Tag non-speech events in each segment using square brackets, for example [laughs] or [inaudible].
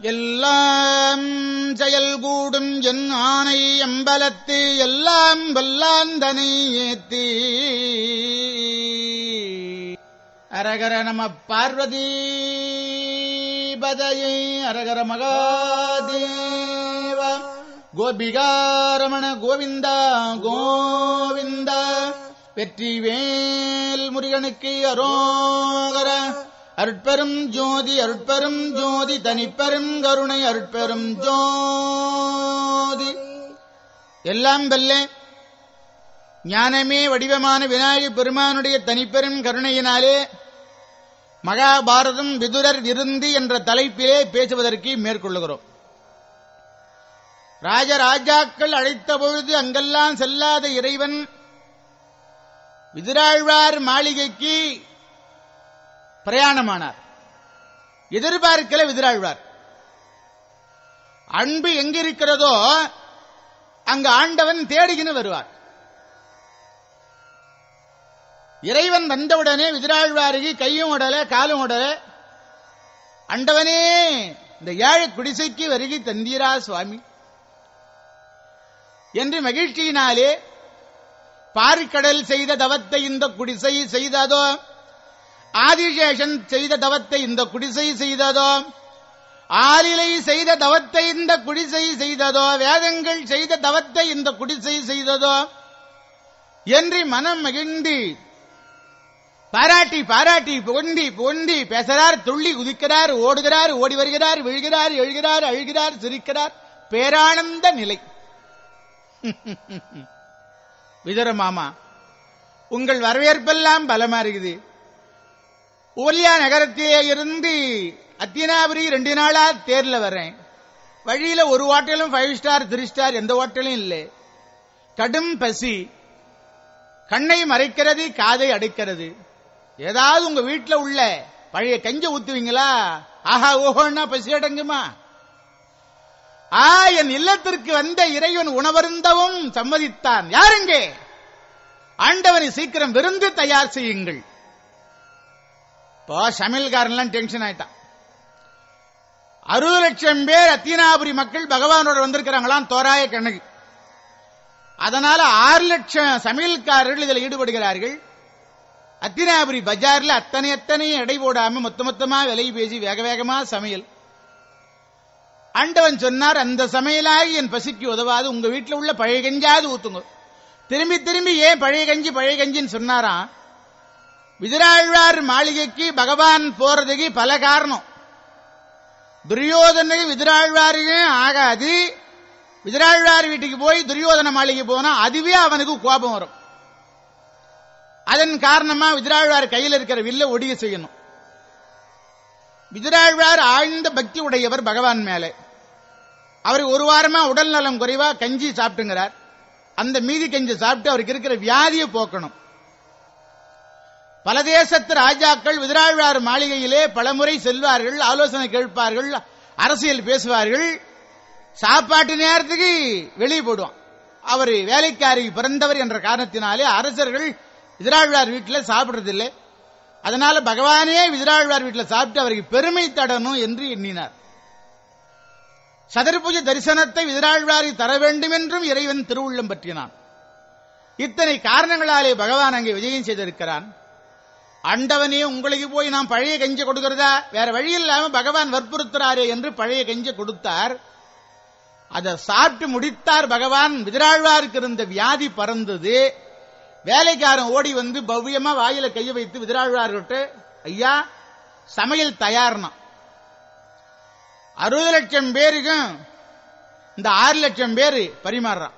எல்லாம் செயல் கூடும் என் ஆணை எம்பலத்து எல்லாம் வல்லாந்தனை ஏத்தி. அரகர நம பார்வதி பதையை அரகர மகாதேவ. கோபிகாரமண கோவிந்தா கோவிந்தா. வெற்றி வேல் முருகனுக்கு அரோகர அருட்பெரும் ஜோதி அருட்பெரும் ஜோதி தனிப்பெரும் கருணை அருட்பெரும் ஜோதி. எல்லாம் வெல்லே ஞானமே வடிவமான விநாயகப் பெருமானுடைய தனிப்பெரும் கருணையினாலே மகாபாரதம் விதுரர் விருந்தி என்ற தலைப்பிலே பேசுவதற்கு மேற்கொள்ளுகிறோம். ராஜராஜாக்கள் அழைத்த பொழுது அங்கெல்லாம் செல்லாத இறைவன் விதிராழ்வார் மாளிகைக்கு பிரயாணமானார். எதிர்பார்க்கல விதிராழ்வார். அன்பு எங்கிருக்கிறதோ அங்கு ஆண்டவன் தேடுகின்னு வருவார். இறைவன் வந்தவுடனே விதிராழ்வாருக்கு கையும் உடல காலும் உடல அண்டவனே இந்த ஏழை குடிசைக்கு வருகி தந்தீரா சுவாமி என்று மகிழ்ச்சியினாலே பார்க்கடல் செய்த தவத்தை இந்த குடிசை செய்ததோ ஆதிசேஷன் செய்த தவத்தை இந்த குடிசை செய்ததோ ஆலிலை செய்த தவத்தை இந்த குடிசை செய்ததோ வேதங்கள் செய்த தவத்தை இந்த குடிசை செய்ததோ என்று மனம் மகிழ்ந்து பாராட்டி பாராட்டி பொந்தி பொந்தி பேசுகிறார் துள்ளி குதிக்கிறார் ஓடுகிறார் ஓடி வருகிறார் விழுகிறார் எழுகிறார் அழுகிறார் சிரிக்கிறார். பேரானந்த நிலை. விதர மாமா உங்கள் வரவேற்பெல்லாம் பலமா இருக்குது ஊர்லியா நகரத்திலே இருந்து அத்தினாபுரி ரெண்டு நாளா தேர்ல வரேன் வழியில ஒரு ஹோட்டலும் ஃபைவ் ஸ்டார் த்ரீ ஸ்டார் எந்த ஹோட்டலும் இல்லை. கடும் பசி. கண்ணை மறைக்கிறது காதை அடைக்கிறது. ஏதாவது உங்க வீட்டில் உள்ள பழைய கஞ்ச ஊத்துவீங்களா? ஆஹா ஓஹோன்னா பசி அடங்குமா? ஆ என் இல்லத்திற்கு வந்த இறைவன் உணவருந்தவும் சம்மதித்தான். யாருங்கே ஆண்டவனை சீக்கிரம் விருந்து தயார் செய்யுங்கள். இப்போ சமையல்காரன்லாம் டென்ஷன் ஆயிட்டான். அறுபது லட்சம் பேர் அத்தினாபுரி மக்கள் பகவானோட வந்திருக்கிறாங்களாம் தோராய கணக்கு அதனால ஆறு லட்சம் சமையல்காரர்கள் இதில் ஈடுபடுகிறார்கள். அத்தினாபுரி பஜார்ல அத்தனை அத்தனை எடை போடாம மொத்த மொத்தமா விலை பேசி வேக வேகமா சமையல். ஆண்டவன் சொன்னார் அந்த சமையலாகி என் பசிக்கு உதவாது உங்க வீட்டில் உள்ள பழைய கஞ்சாவது ஊத்துங்க. திரும்பி திரும்பி ஏன் பழைய கஞ்சி பழைய கஞ்சின்னு சொன்னாராம்? விதிராழ்வார் மாளிகைக்கு பகவான் போறதுக்கு பல காரணம். துரியோதனை விதிராழ்வாரையும் ஆகாது. விதிராழ்வார் வீட்டுக்கு போய் துரியோதன மாளிகை போனா அதுவே அவனுக்கு கோபம் வரும். அதன் காரணமா விதிராழ்வார் கையில் இருக்கிற வில்ல ஒடிய செய்யணும். விதிராழ்வார் ஆழ்ந்த பக்தி உடையவர் பகவான் மேலே. அவர் ஒரு வாரமா உடல் நலம் குறைவா கஞ்சி சாப்பிட்டுங்கிறார். அந்த மீதி கஞ்சி சாப்பிட்டு அவருக்கு இருக்கிற வியாதியை போக்கணும். பல தேசத்து ராஜாக்கள் விதிராழ்வார் மாளிகையிலே பலமுறை செல்வார்கள் ஆலோசனை கேட்பார்கள் அரசியல் பேசுவார்கள். சாப்பாட்டு நேரத்துக்கு வெளியே போடுவான். அவர் வேலைக்காரி பிறந்தவர் என்ற காரணத்தினாலே அரசர்கள் விதிராழ்வார் வீட்டில் சாப்பிடுறதில்லை. அதனால பகவானே விதிராழ்வார் வீட்டில் சாப்பிட்டு அவருக்கு பெருமை தடணும் என்று எண்ணினார். சதர்பூஜ தரிசனத்தை விதிராழ்வாரி தர வேண்டும் என்றும் இறைவன் திருவுள்ளம் பற்றினான். இத்தனை காரணங்களாலே பகவான் அங்கே விஜயம் செய்திருக்கிறான். அண்டவனே உங்களுக்கு போய் நான் பழைய கஞ்சி கொடுக்கிறதா? வேற வழி இல்லாம பகவான் வற்புறுத்துறாரே என்று பழைய கஞ்சி கொடுத்தார். அதை சாப்பிட்டு முடித்தார் பகவான். விதிராழ்வாருக்கு இருந்த வியாதி பறந்தது. வேலைக்காரன் ஓடி வந்து பவ்யமா வாயில கைய வைத்து விதிராழ்வார்கிட்ட ஐயா சமையல் தயார்னா. அறுபது லட்சம் பேருக்கும் இந்த ஆறு லட்சம் பேரு பரிமாறுறான்.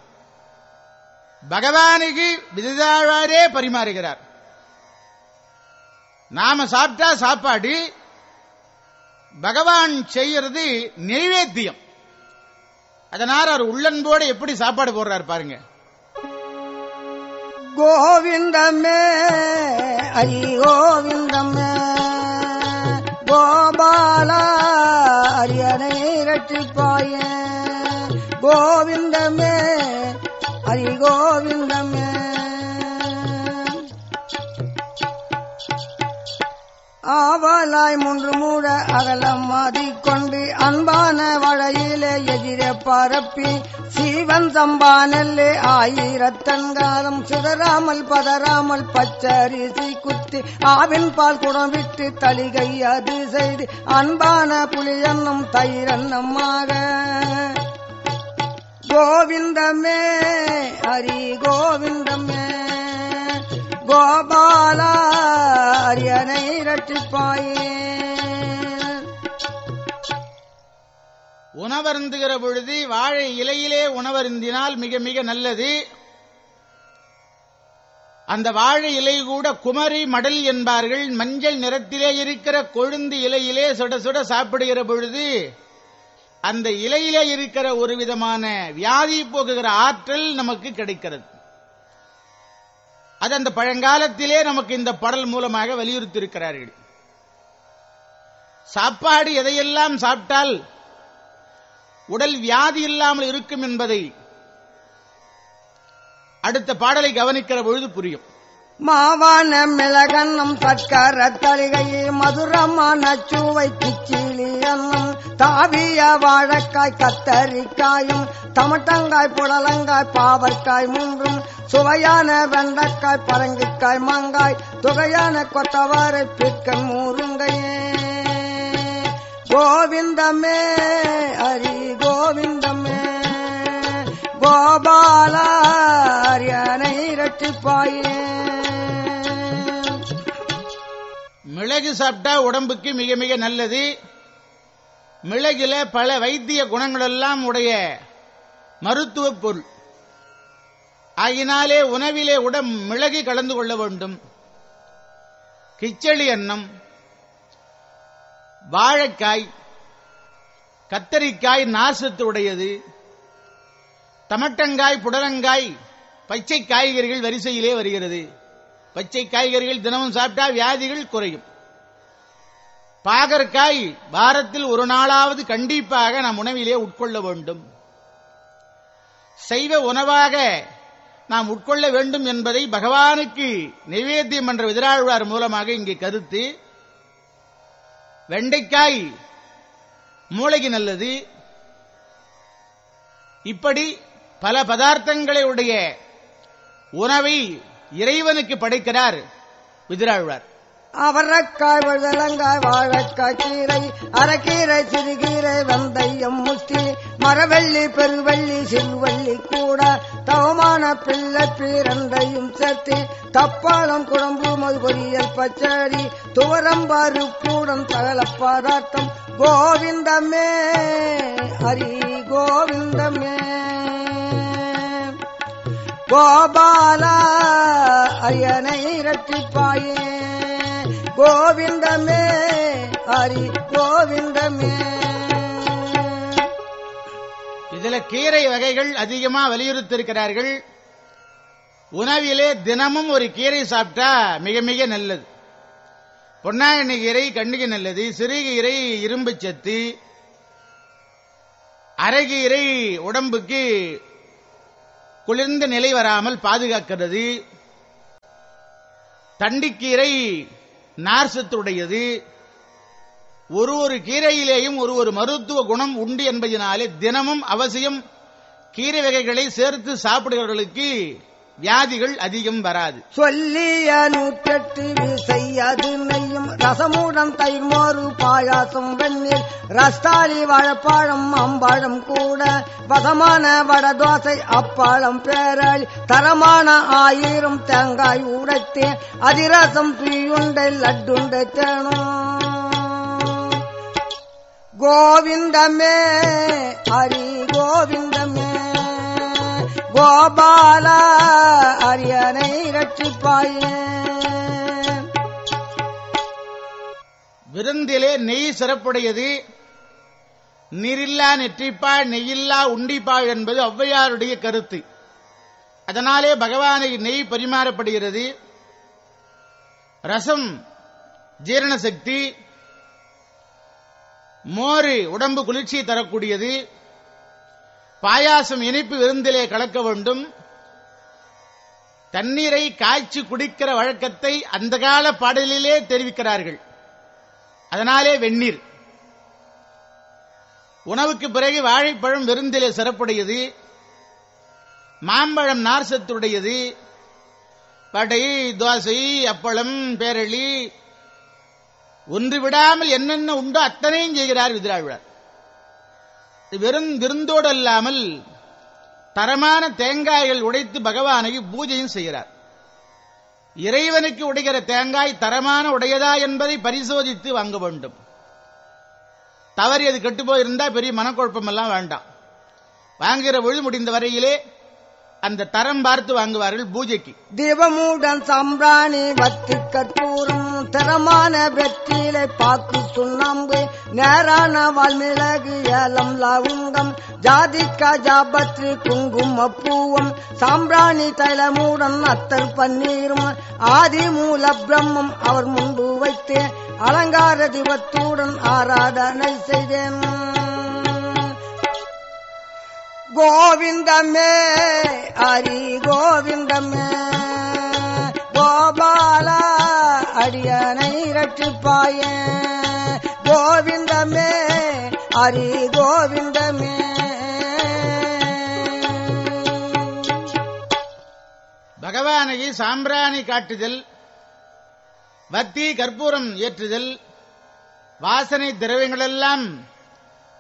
பகவானுக்கு விதிராழ்வாரே பரிமாறுகிறார். நாம சாப்பிட்டா சாப்பாடு பகவான் செய்யறது நைவேத்தியம் அதனால அவர் உள்ளன்போட எப்படி சாப்பாடு போடுறாரு பாருங்க. கோவிந்தமே ஹரி கோவிந்தமே கோபாலா அரியணை ரட்சிப்பாய கோவிந்தமே ஹரி கோவிந்தமே ஆவலாய் மூன்று மூட அகலம் மாறிக்கொண்டு அன்பான வழையிலே எதிரே பரப்பி சீவன் சம்பானல்லே ஆயிரத்தன்காலம் சிதறாமல் பதறாமல் பச்சரிசி குத்தி ஆவின் பால் குடம் விட்டு தளிகை அது செய்து அன்பான புலியன்னும் தயிரன்னமாக கோவிந்தமே ஹரி கோவிந்தமே. கோபாலா அரியனை உணவருந்துகிற பொழுது வாழை இலையிலே உணவருந்தினால் மிக மிக நல்லது. அந்த வாழை இலை கூட குமரி மடல் என்பார்கள். மஞ்சள் நிறத்திலே இருக்கிற கொழுந்து இலையிலே சுட சுட சாப்பிடுகிற பொழுது அந்த இலையிலே இருக்கிற ஒரு விதமான வியாதி போக்குகிற ஆற்றல் நமக்கு கிடைக்கிறது. அது அந்த பழங்காலத்திலே நமக்கு இந்த பாடல் மூலமாக வலியுறுத்தியிருக்கிறார்கள். சாப்பாடு எதையெல்லாம் சாப்பிட்டால் உடல் வியாதி இல்லாமல் இருக்கும் என்பதை அடுத்த பாடலை கவனிக்கிற பொழுது புரியும். மாவான மிளகன்னம் சக்கர தலிகை மதுரமான சுவை கிச்சிலி அன்னம் தாவிய வாழைக்காய் கத்தரிக்காயும் தமட்டங்காய் புடலங்காய் பாவற்காய் மூன்றும் சுவையான வெண்டைக்காய் பரங்கிக்காய் மாங்காய் துகையான கொத்தவரை பிக்கன் மூருங்கையே. கோவிந்தமே ஹரி கோவிந்தமே கோபாலா அரியனை ரட்சிப்பாயே மிளகு சாப்பிட்டா உடம்புக்கு மிக மிக நல்லது. மிளகில பல வைத்திய குணங்களெல்லாம் உடைய மருத்துவ பொருள். ஆகினாலே உணவிலே உடம் மிளகு கலந்து கொள்ள வேண்டும். கிச்சளி அன்னம் வாழைக்காய் கத்தரிக்காய் நாசத்து உடையது தமட்டங்காய் புடலங்காய் பச்சை காய்கறிகள் வரிசையிலே வருகிறது. பச்சை காய்கறிகள் தினமும் சாப்பிட்டா வியாதிகள் குறையும். பாகற்காய் வாரத்தில் ஒரு நாளாவது கண்டிப்பாக நாம் உணவிலே உட்கொள்ள வேண்டும். சைவ உணவாக நாம் உட்கொள்ள வேண்டும் என்பதை பகவானுக்கு நைவேத்தியம் என்ற விதிராழ்வார் மூலமாக இங்கே கருத்து. வெண்டைக்காய் மூளைக்கு நல்லது. இப்படி பல பதார்த்தங்களை உடைய உணவை இறைவனுக்கு படைக்கிறார் விதிராழ்வார். அவரக்காய் வழங்காய் வாழக்காய் கீரை அரைக்கீரை சிறுகீரை வெந்தயம் முத்தி மரவள்ளி பெருவள்ளி சிறுவள்ளி கூட தவமான பிள்ளை பிறந்தையும் சேர்த்து தப்பாளம் குழம்பு மது பொரியல் பச்சடி துவரம்பாரு கூடம் தகல பதார்த்தம் கோவிந்தமே ஹரி கோவிந்தமே. கோபாலா அரியனை இரட்டிப்பாயே. கோவிந்தமே ஹரி கோவிந்தமே. இதுல கீரை வகைகள் அதிகமா வலியுறுத்திருக்கிறார்கள் உணவிலே தினமும் ஒரு கீரை சாப்பிட்டா மிக மிக நல்லது. பொன்னாங்கண்ணி கீரை கண்ணுக்கு நல்லது. சிறுகீரை இரும்பு சத்து. அரைகீரை உடம்புக்கு குளிர்ந்த நிலை வராமல் பாதுகாக்கிறது. தண்டிக்கீரை நார்சத்துடையது. ஒரு ஒரு கீரையிலேயும் ஒரு ஒரு மருத்துவ குணம் உண்டு என்பதனாலே தினமும் அவசியம் கீரை வகைகளை சேர்த்து சாப்பிடுகிறவர்களுக்கு வியாதிகள் அதிகம் வராது. சொல்லிய நூற்றெட்டு விசை அது நெய்யும் ரசமுடன் தயிர் மோரு பாயாசம் வெந்நீர் ரஸ்தாலி வாழப்பாழம் அம்பாழம் கூட வசமான வடதோசை அப்பாழம் பேரழி தரமான ஆயிரம் தேங்காய் உடைத்தே அதிரசம் தீயுண்டை லட்டுண்டை தேனும். கோவிந்தமே ஹரி கோவிந்தமே. கோபால அரியனை ரட்சிப்பாயே. விருந்திலே நெய் சிறப்புடையது. நீரில்லா நெற்றிப்பாள் நெய்யில்லா உண்டிப்பாள் என்பது ஔவையாருடைய கருத்து. அதனாலே பகவானுக்கு நெய் பரிமாறப்படுகிறது. ரசம் ஜீரண சக்தி மோறு உடம்பு குளிர்ச்சியை தரக்கூடியது. பாயாசம் இனிப்பு விருந்திலே கலக்க வேண்டும். தண்ணீரை காய்ச்சி குடிக்கிற வழக்கத்தை அந்த கால பாடலிலே தெரிவிக்கிறார்கள். அதனாலே வெந்நீர். உணவுக்கு பிறகு வாழைப்பழம் விருந்திலே சிறப்புடையது. மாம்பழம் நார்சத்துடையது வடை தோசை அப்பளம் பேரளி. ஒன்று விடாமல் என்னென்ன உண்டோ அத்தனையும் செய்கிறார் விதிராழ்வார் வெறும் விருந்தோடு அல்லாமல் தரமான தேங்காய்கள் உடைத்து பகவானை பூஜையும் செய்கிறார். இறைவனுக்கு உடைகிற தேங்காய் தரமான உடையதா என்பதை பரிசோதித்து வாங்க வேண்டும். தவறி அது கெட்டு போயிருந்தா பெரிய மனக்குழப்பம் எல்லாம் வேண்டாம். வாங்குகிற பொழுது முடிந்த வரையிலே அந்த தரம் பார்த்து வாங்குவார்கள் பூஜைக்கு. தேவமூடன் சாம்பிராணி வத்தி கற்பூரம் தரமான வெற்றிலை பாக்கு சுண்ணாம்பு நேரான வால்மிளகு ஏலம் லவுங்கம் ஜாதிக்கா ஜாபத்ரி குங்கும பூவம் சாம்பிராணி தைலமூடன் அத்தர் பன்னீரும் ஆதி மூல பிரம்மம் அவர் முன்பு வைத்து அலங்கார தீபத்துடன் ஆராதனை செய்தேன். கோவிந்தமே ஹரி கோவிந்தமே. கோபாலா அடியனை ரட்சிப்பாய கோவிந்தமே ஹரி கோவிந்தமே. பகவானையை சாம்பிராணி காட்டுதல் பக்தி கற்பூரம் ஏற்றுதல் வாசனை திரவியங்களெல்லாம்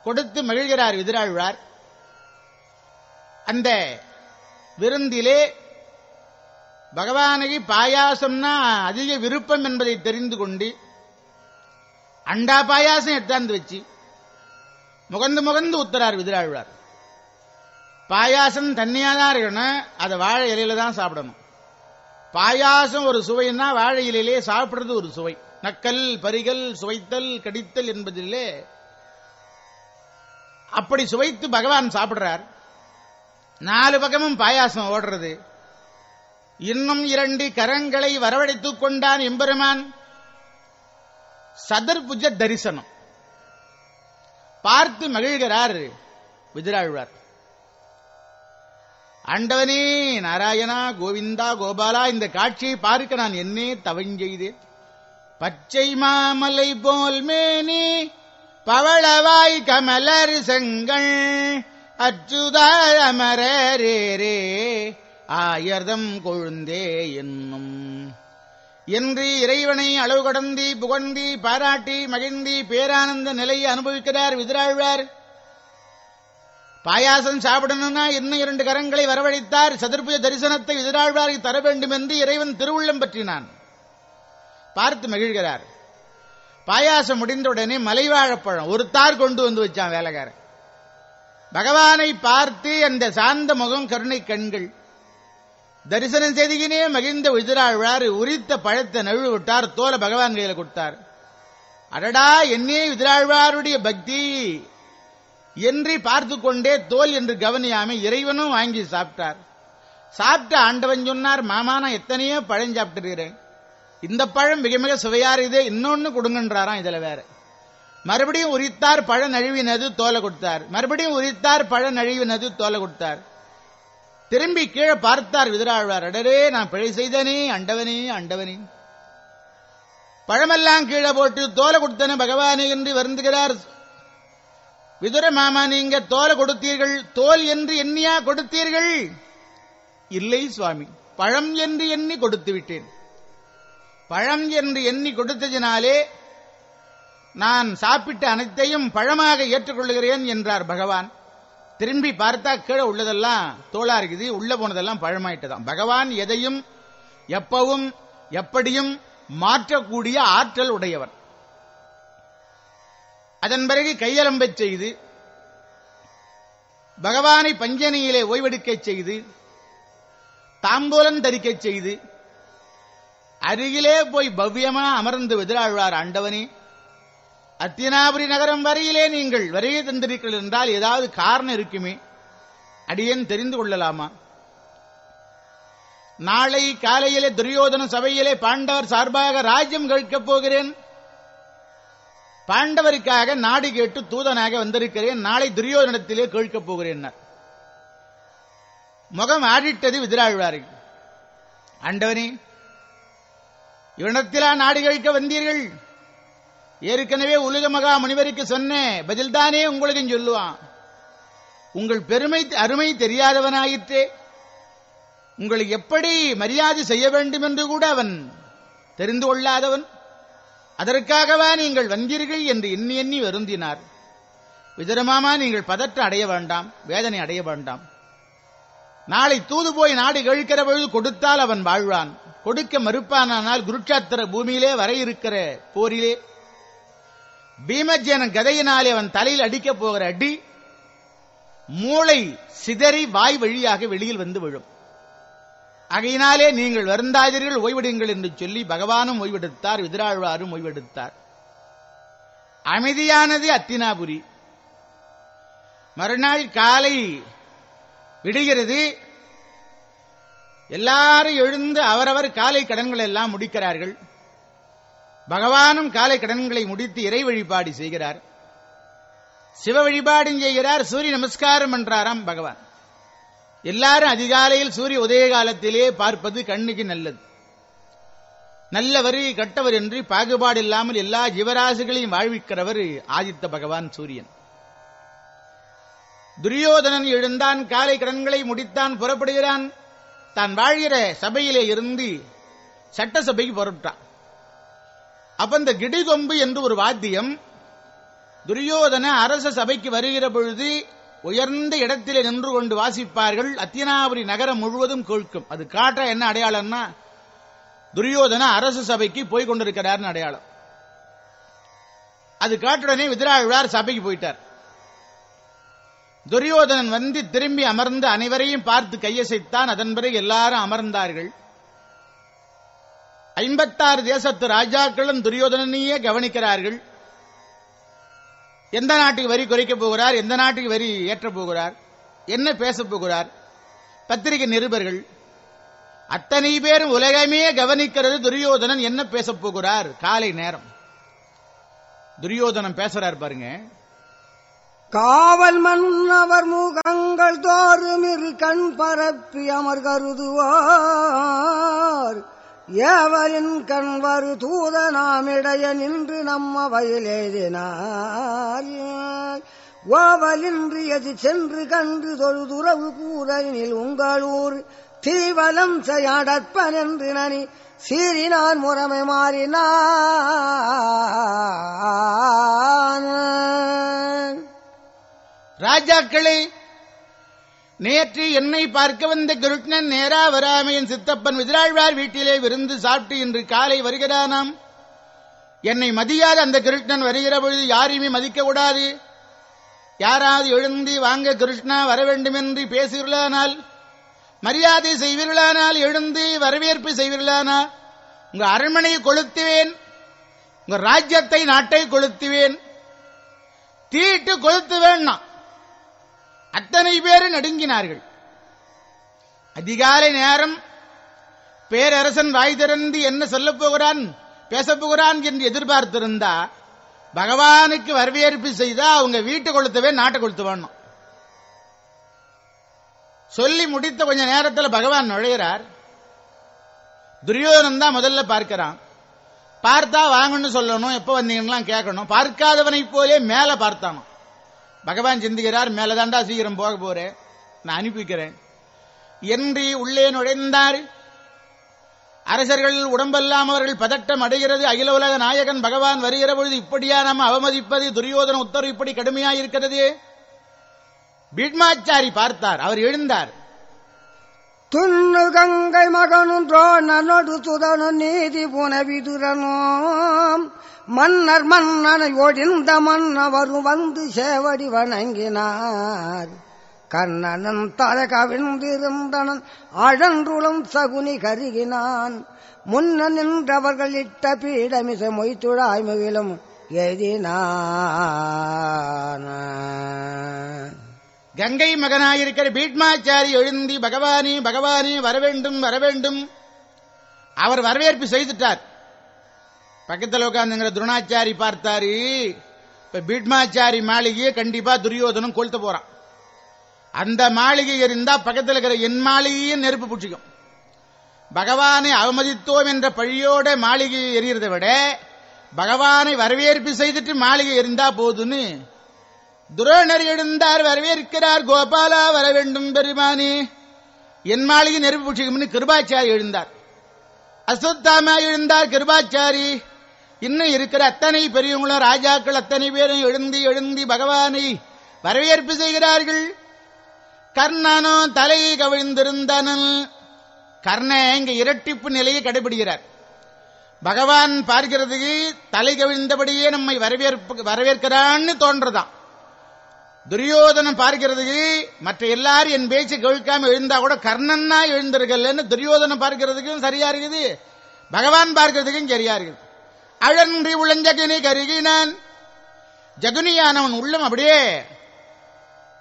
கொடுத்து மகிழ்கிறார் எதிராழ்வார். அந்த விருந்திலே பகவானுக்கு பாயாசம்னா அதிக விருப்பம் என்பதை தெரிந்து கொண்டு அண்டா பாயாசம் எடுத்தாந்து வச்சு முகந்து முகந்து உத்தரார் விதிராழ்வார். பாயாசம் தண்ணியாதான் இருக்கணும் அதை வாழை இலையில தான் சாப்பிடணும். பாயாசம் ஒரு சுவைன்னா வாழை இலையிலே சாப்பிடுறது ஒரு சுவை. நக்கல் பரிகல் சுவைத்தல் கடித்தல் என்பதிலே அப்படி சுவைத்து பகவான் சாப்பிடுறார். நாலு பக்கமும் பாயாசம் ஓடுறது. இன்னும் இரண்டு கரங்களை வரவழைத்துக் கொண்டான் எம்பெருமான். சதர்புஜ தரிசனம். பார்த்து மகிழ்கிறார் விதிராழ்வார் ஆண்டவனே நாராயணா கோவிந்தா கோபாலா இந்த காட்சியை பார்க்க நான் என்னே தவஞ்செய்தேன் பச்சை மாமலை போல் மேனி பவளவாய் கமலர் செங்கள் அச்சுதாய் அமரரேரே ஆயர்தம் கொழுந்தே என்னும். என்று இறைவனை அளவு கடந்தி புகழ்ந்தி பாராட்டி மகிழ்ந்தி பேரானந்த நிலையை அனுபவிக்கிறார் விதிராழ்வார். பாயாசம் சாப்பிடணும்னா இன்னும் இரண்டு கரங்களை வரவழைத்தார். சதுர்புஜ தரிசனத்தை விதிராழ்வாருக்கு தர வேண்டும் என்று இறைவன் திருவுள்ளம் பற்றினான். பார்த்து மகிழ்கிறார். பாயாசம் முடிந்தவுடனே மலைவாழப்பழம் ஒரு தார் கொண்டு வந்து வச்சான் வேலைக்காரன். பகவானை பார்த்து அந்த சாந்த முகம் கருணை கண்கள். தரிசனம் செய்தியினே மகிழ்ந்த விதிராழ்வார் உரித்த பழத்தை நழுவு விட்டார் தோல பகவான் கையில கொடுத்தார். அடடா என்னே விதிராழ்வாருடைய பக்தி. என்று பார்த்து கொண்டே தோல் என்று கவனியாம இறைவனும் வாங்கி சாப்பிட்டார். சாப்பிட்ட ஆண்டவன் சொன்னார் மாமா நான் எத்தனையோ பழம் சாப்பிட்டுருக்கிறேன். இந்த பழம் மிக மிக சுவையார் இதே இன்னொன்னு கொடுங்கன்றாராம் இதுல வேற. மறுபடியும் உரித்தார் பழ நழுவினது தோலை கொடுத்தார். மறுபடியும் உரித்தார் பழ நழுவினது தோலை கொடுத்தார். திரும்பி கீழே பார்த்தார் விதிராழ்வார். அடரே நான் பிழை செய்தனே அண்டவனே அண்டவனே. பழமெல்லாம் கீழே போட்டு தோலை கொடுத்தன பகவானே என்று வருந்துகிறார். விதுர மாமா நீங்க தோலை கொடுத்தீர்கள் தோல் என்று எண்ணியா கொடுத்தீர்கள்? இல்லை சுவாமி பழம் என்று எண்ணி கொடுத்து விட்டேன் பழம் என்று எண்ணி கொடுத்ததினாலே நான் சாப்பிட்ட அனைத்தையும் பழமாக ஏற்றுக்கொள்கிறேன் என்றார் பகவான். திரும்பி பார்த்தா கீழே உள்ளதெல்லாம் தோளா இருக்குது உள்ள போனதெல்லாம் பழமாயிட்டதாம் பகவான் எதையும் எப்பவும் எப்படியும் மாற்றக்கூடிய ஆற்றல் உடையவர். அதன் பிறகு கையலம்பச் செய்து பகவானை பஞ்சனியிலே ஓய்வெடுக்கச் செய்து தாம்போலம் தரிக்கச் செய்து அருகிலே போய் பவ்யமா அமர்ந்து எதிராழ்வார் ஆண்டவனே. அத்தினாபுரி நகரம் வரையிலே நீங்கள் வரையே தந்திருக்கிறீர்கள் என்றால் ஏதாவது காரணம் இருக்குமே? அடியேன் தெரிந்து கொள்ளலாமா? நாளை காலையிலே துரியோதன சபையிலே பாண்டவர் சார்பாக ராஜ்யம் கேட்கப் போகிறேன். பாண்டவருக்காக நாடு கேட்டு தூதனாக வந்திருக்கிறேன். நாளை துரியோதனத்திலே கேட்கப் போகிறேன். முகம் ஆடிட்டது விதிராழ்வார்கள். ஆண்டவனே இவனத்திலா நாடு கழிக்க வந்தீர்கள்? ஏற்கனவே உலக மகா முனிவருக்கு சொன்னேன் பதில்தானே உங்களுக்கும் சொல்லுவான். உங்கள் பெருமை அருமை தெரியாதவனாயிற்றே. உங்களை எப்படி மரியாதை செய்ய வேண்டும் என்று கூட அவன் தெரிந்து கொள்ளாதவன். அதற்காகவா நீங்கள் வந்தீர்கள் என்று எண்ணி எண்ணி வருந்தினார். விதரமாமா நீங்கள் பதற்றம் அடைய வேண்டாம் வேதனை அடைய வேண்டாம். நாளை தூது போய் நாடு கழிக்கிற பொழுது கொடுத்தால் அவன் வாழ்வான். கொடுக்க மறுப்பானால் குருட்சாத்திர பூமியிலே வர இருக்கிற போரிலே பீமஜேனன் கதையினாலே அவன் தலையில் அடிக்கப் போகிற அடி மூளை சிதறி வாய் வழியாக வெளியில் வந்து விழும். அகையினாலே நீங்கள் வருந்தாதீர்கள் ஓய்விடுங்கள் என்று சொல்லி பகவானும் ஓய்வெடுத்தார் விதிராழ்வாரும் ஓய்வெடுத்தார். அமைதியானது அத்தினாபுரி. மறுநாள் காலை விடுகிறது. எல்லாரும் எழுந்து அவரவர் காலை கடன்கள் எல்லாம் முடிக்கிறார்கள். பகவானும் காலை கடன்களை முடித்து இறை வழிபாடு செய்கிறார். சிவ வழிபாடும் செய்கிறார் சூரிய நமஸ்காரம் என்றாராம் பகவான். எல்லாரும் அதிகாலையில் சூரிய உதய காலத்திலே பார்ப்பது கண்ணுக்கு நல்லது. நல்லவர் கட்டவர் என்று பாகுபாடு இல்லாமல் எல்லா ஜீவராசிகளையும் வாழ்விக்கிறவர் ஆதித்த பகவான் சூரியன். துரியோதனன் எழுந்தான் காலை கடன்களை முடித்தான் புறப்படுகிறான். தான் வாழ்கிற சபையிலே இருந்து சட்டசபைக்கு புறப்பட்டான். அப்ப இந்த கிடிகொம்பு என்று ஒரு வாத்தியம் துரியோதன அரச சபைக்கு வருகிற பொழுது உயர்ந்த இடத்திலே நின்று கொண்டு வாசிப்பார்கள். அத்தியனாபுரி நகரம் முழுவதும் கேட்கும். அது காட்ட என்ன அடையாளம்னா துரியோதன அரச சபைக்கு போய் கொண்டிருக்கிறார்னு அடையாளம். அது காட்டுடனே விதிராழ்வார் சபைக்கு போயிட்டார். துரியோதனன் வந்து திரும்பி அமர்ந்து அனைவரையும் பார்த்து கையசைத்தான். அதன் பிறகு எல்லாரும் அமர்ந்தார்கள். ஐம்பத்தாறு தேசத்து ராஜாக்களும் துரியோதனனையே கவனிக்கிறார்கள். எந்த நாட்டுக்கு வரி குறைக்கப் போகிறார்? எந்த நாட்டுக்கு வரி ஏற்றப் போகிறார்? என்ன பேசப் போகிறார்? பத்திரிகை நிருபர்கள் அத்தனை பேரும் உலகமே கவனிக்கிறது துரியோதனன் என்ன பேசப் போகிறார்? காலை நேரம். துரியோதனன் பேசுறார் பாருங்க. காவல் மன்னவர் முகங்கள் தோறும் இரு கண் பரப்பி அமர் கருதுவார் ஏவலின் கண் வரு தூதனாமிடைய நின்று நம்ம வயலேதினார் ஓவலின்றி எது சென்று கண்டு தொழுதுறவு கூறலினில் உங்களூர். தீவலம் செய்யாடற்பன் என்று நனி சீறினான் முறைமை மாறினான். ராஜாக்களே நேற்று என்னை பார்க்க வந்த கிருஷ்ணன் நேரா வராமையின் சித்தப்பன் விதிராழ்வார் வீட்டிலே விருந்து சாப்பிட்டு இன்று காலை வருகிறானாம். என்னை மதியாத அந்த கிருஷ்ணன் வருகிற பொழுது யாரையுமே மதிக்க கூடாது. யாராவது எழுந்து வாங்க கிருஷ்ணா வர வேண்டும் என்று பேசுவீர்களானால் மரியாதை செய்வீர்களானால் எழுந்து வரவேற்பு செய்வீர்களானா? உங்க அரண்மனையை கொளுத்துவேன். உங்க ராஜ்யத்தை நாட்டை கொளுத்துவேன். தீட்டு கொளுத்துவேன் அத்தனை பேரும் நடுங்கினார்கள். அதிகாலை நேரம் பேரரசன் வாய் திறந்து என்ன சொல்லப் போகிறான் பேசப்போகிறான் என்று எதிர்பார்த்திருந்தா பகவானுக்கு வரவேற்பு செய்தா அவங்க வீட்டை கொளுத்தவே நாட்டை கொளுத்து வேணும் சொல்லி முடித்த கொஞ்ச நேரத்தில் பகவான் நுழைகிறார் துரியோதனன் தான் முதல்ல பார்க்கிறான். பார்த்தா வாங்கன்னு சொல்லணும் எப்ப வந்தீங்கன்னா கேட்கணும். பார்க்காதவனை போலே மேல பார்த்தானோ. பகவான் சிந்திக்கிறார் மேலதாண்டா சீக்கிரம் போக போறேன் நான் அனுப்பிக்கிறேன். என்று உள்ளே நுழைந்தார். அரசர்கள் உடம்பெல்லாம் அவர்கள் பதட்டம் அடைகிறது. அகில உலக நாயகன் பகவான் வருகிற பொழுது இப்படியா நாம் அவமதிப்பது? துரியோதன உத்தரவு இப்படி கடுமையாயிருக்கிறது. பீட்மாச்சாரி பார்த்தார். அவர் எழுந்தார். துண்ணு கங்கை மகனும் துரோணனோடு சுதனும் நீதி புனவிதுரனும். மன்னர் மன்னனை ஒழிந்த மன்னவரும் வந்து சேவடி வணங்கினார். கண்ணனன் தலை கவிழ்ந்திருந்தனன் அழன்றுளம் சகுனி கருகினான். முன்ன நின்றவர்கள் இட்ட பீடமிச மொய்த்துழாய் முகிலும் எதினான் கங்கை மகனாயிருக்கிற பீட்மாச்சாரி எழுந்தி பகவானே பகவானே வரவேண்டும் வரவேண்டும். அவர் வரவேற்பு செய்துட்டார். பக்கத்தில் உட்காந்துங்கிற துரோணாச்சாரி பார்த்தாரு. இப்ப பீட்மாச்சாரி மாளிகையை கண்டிப்பா துரியோதனம் கொளுத்த போறான். அந்த மாளிகை இருந்தா பக்கத்தில் இருக்கிற என் மாளிகையும் நெருப்பு பிடிச்சிக்கும் பகவானை அவமதித்தோம் என்ற பழியோட மாளிகையை எரியறதை விட பகவானை வரவேற்பு செய்துட்டு மாளிகை எரிந்தா போதுன்னு துரோணர் எழுந்தார் வரவேற்கிறார் கோபாலா வர வேண்டும் பெருமானி. என் மாளிகை நெருப்பு பூச்சிக்கும்னு கிருபாச்சாரி எழுந்தார். அஸ்வத்தாமா எழுந்தார் கிருபாச்சாரி. இன்னும் இருக்கிற அத்தனை பெரியவங்களும் ராஜாக்கள் அத்தனை பேரும் எழுந்தி எழுந்தி பகவானை வரவேற்பு செய்கிறார்கள். கர்ணனோ தலை கவிழ்ந்திருந்தனன் கர்ண இங்க இரட்டிப்பு நிலையை கடைபிடிக்கிறார். பகவான் பார்க்கிறதுக்கு தலை கவிழ்ந்தபடியே நம்மை வரவேற்பு வரவேற்கிறான்னு தோன்றதான் துரியோதனம் பார்க்கிறதுக்கு மற்ற எல்லாரும் என் பேச்சு கவிழ்க்காம எழுந்தா கூட கர்ணன்னா எழுந்திருக்கலன்னு துரியோதனம் பார்க்கிறதுக்கும் சரியா இருக்குது. பகவான் பார்க்கிறதுக்கும் சரியா இருக்குது. அழன்றி உளஞ்சகினி கருகினான். ஜகுனியானவன் உள்ளம் அப்படியே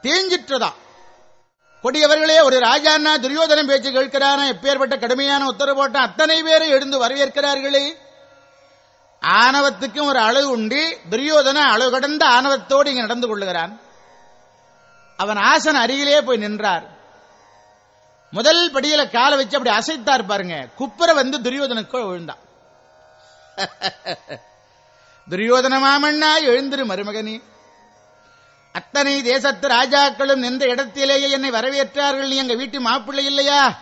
தேஞ்சிற்றதாம் கொடியவர்களே ஒரு ராஜான்னா துரியோதனன் பேச்சு கேட்கிறானா? எப்பேற்பட்ட கடுமையான உத்தரவு போட்டான்? அத்தனை பேரை எழுந்து வரவேற்கிறார்களே. ஆணவத்துக்கும் ஒரு அளவு உண்டு. துரியோதன அளவு கடந்த ஆணவத்தோடு இங்கு நடந்து கொள்ளுகிறான். அவன் ஆசன் அருகிலே போய் நின்றார். முதல் படியில காலை வச்சு அப்படி அசைத்தார் பாருங்க. குப்புற வந்து துரியோதனுக்கு விழுந்தான். [laughs] துரியோதன மாமண்ணா எழுந்திரு மருமகனே. அத்தனை தேசத்து ராஜாக்களும் நின்ற இடத்திலேயே என்னை வரவேற்றார்கள். நீ எங்க வீட்டு மாப்பிள்ளை இல்லையா?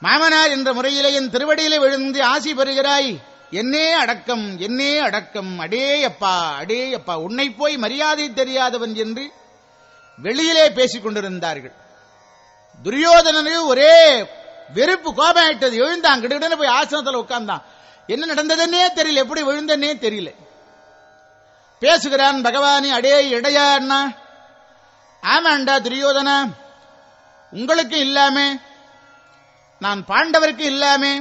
மாமனார் என்ற முறையிலே என் திருவடியிலே விழுந்து ஆசி பெறுகிறாய். என்னே அடக்கம் என்னே அடக்கம். அடே அப்பா அடே அப்பா. உன்னை போய் மரியாதை தெரியாதவன் என்று வெளியிலே பேசிக் கொண்டிருந்தார்கள். துரியோதனனுக்கு ஒரே வெறுப்பு கோபம் ஆயிட்டது எழுந்தான் கிட்ட போய் ஆசனத்தில் உட்கார்ந்தான். என்ன நடந்ததுன்னே தெரியல எப்படி விழுந்தன்னே தெரியல. பேசுகிறான் பகவானி அடே இடையா அண்ணா. ஆமாண்டா துரியோதனா உங்களுக்கு இல்லாமே நான் பாண்டவருக்கு இல்லாமே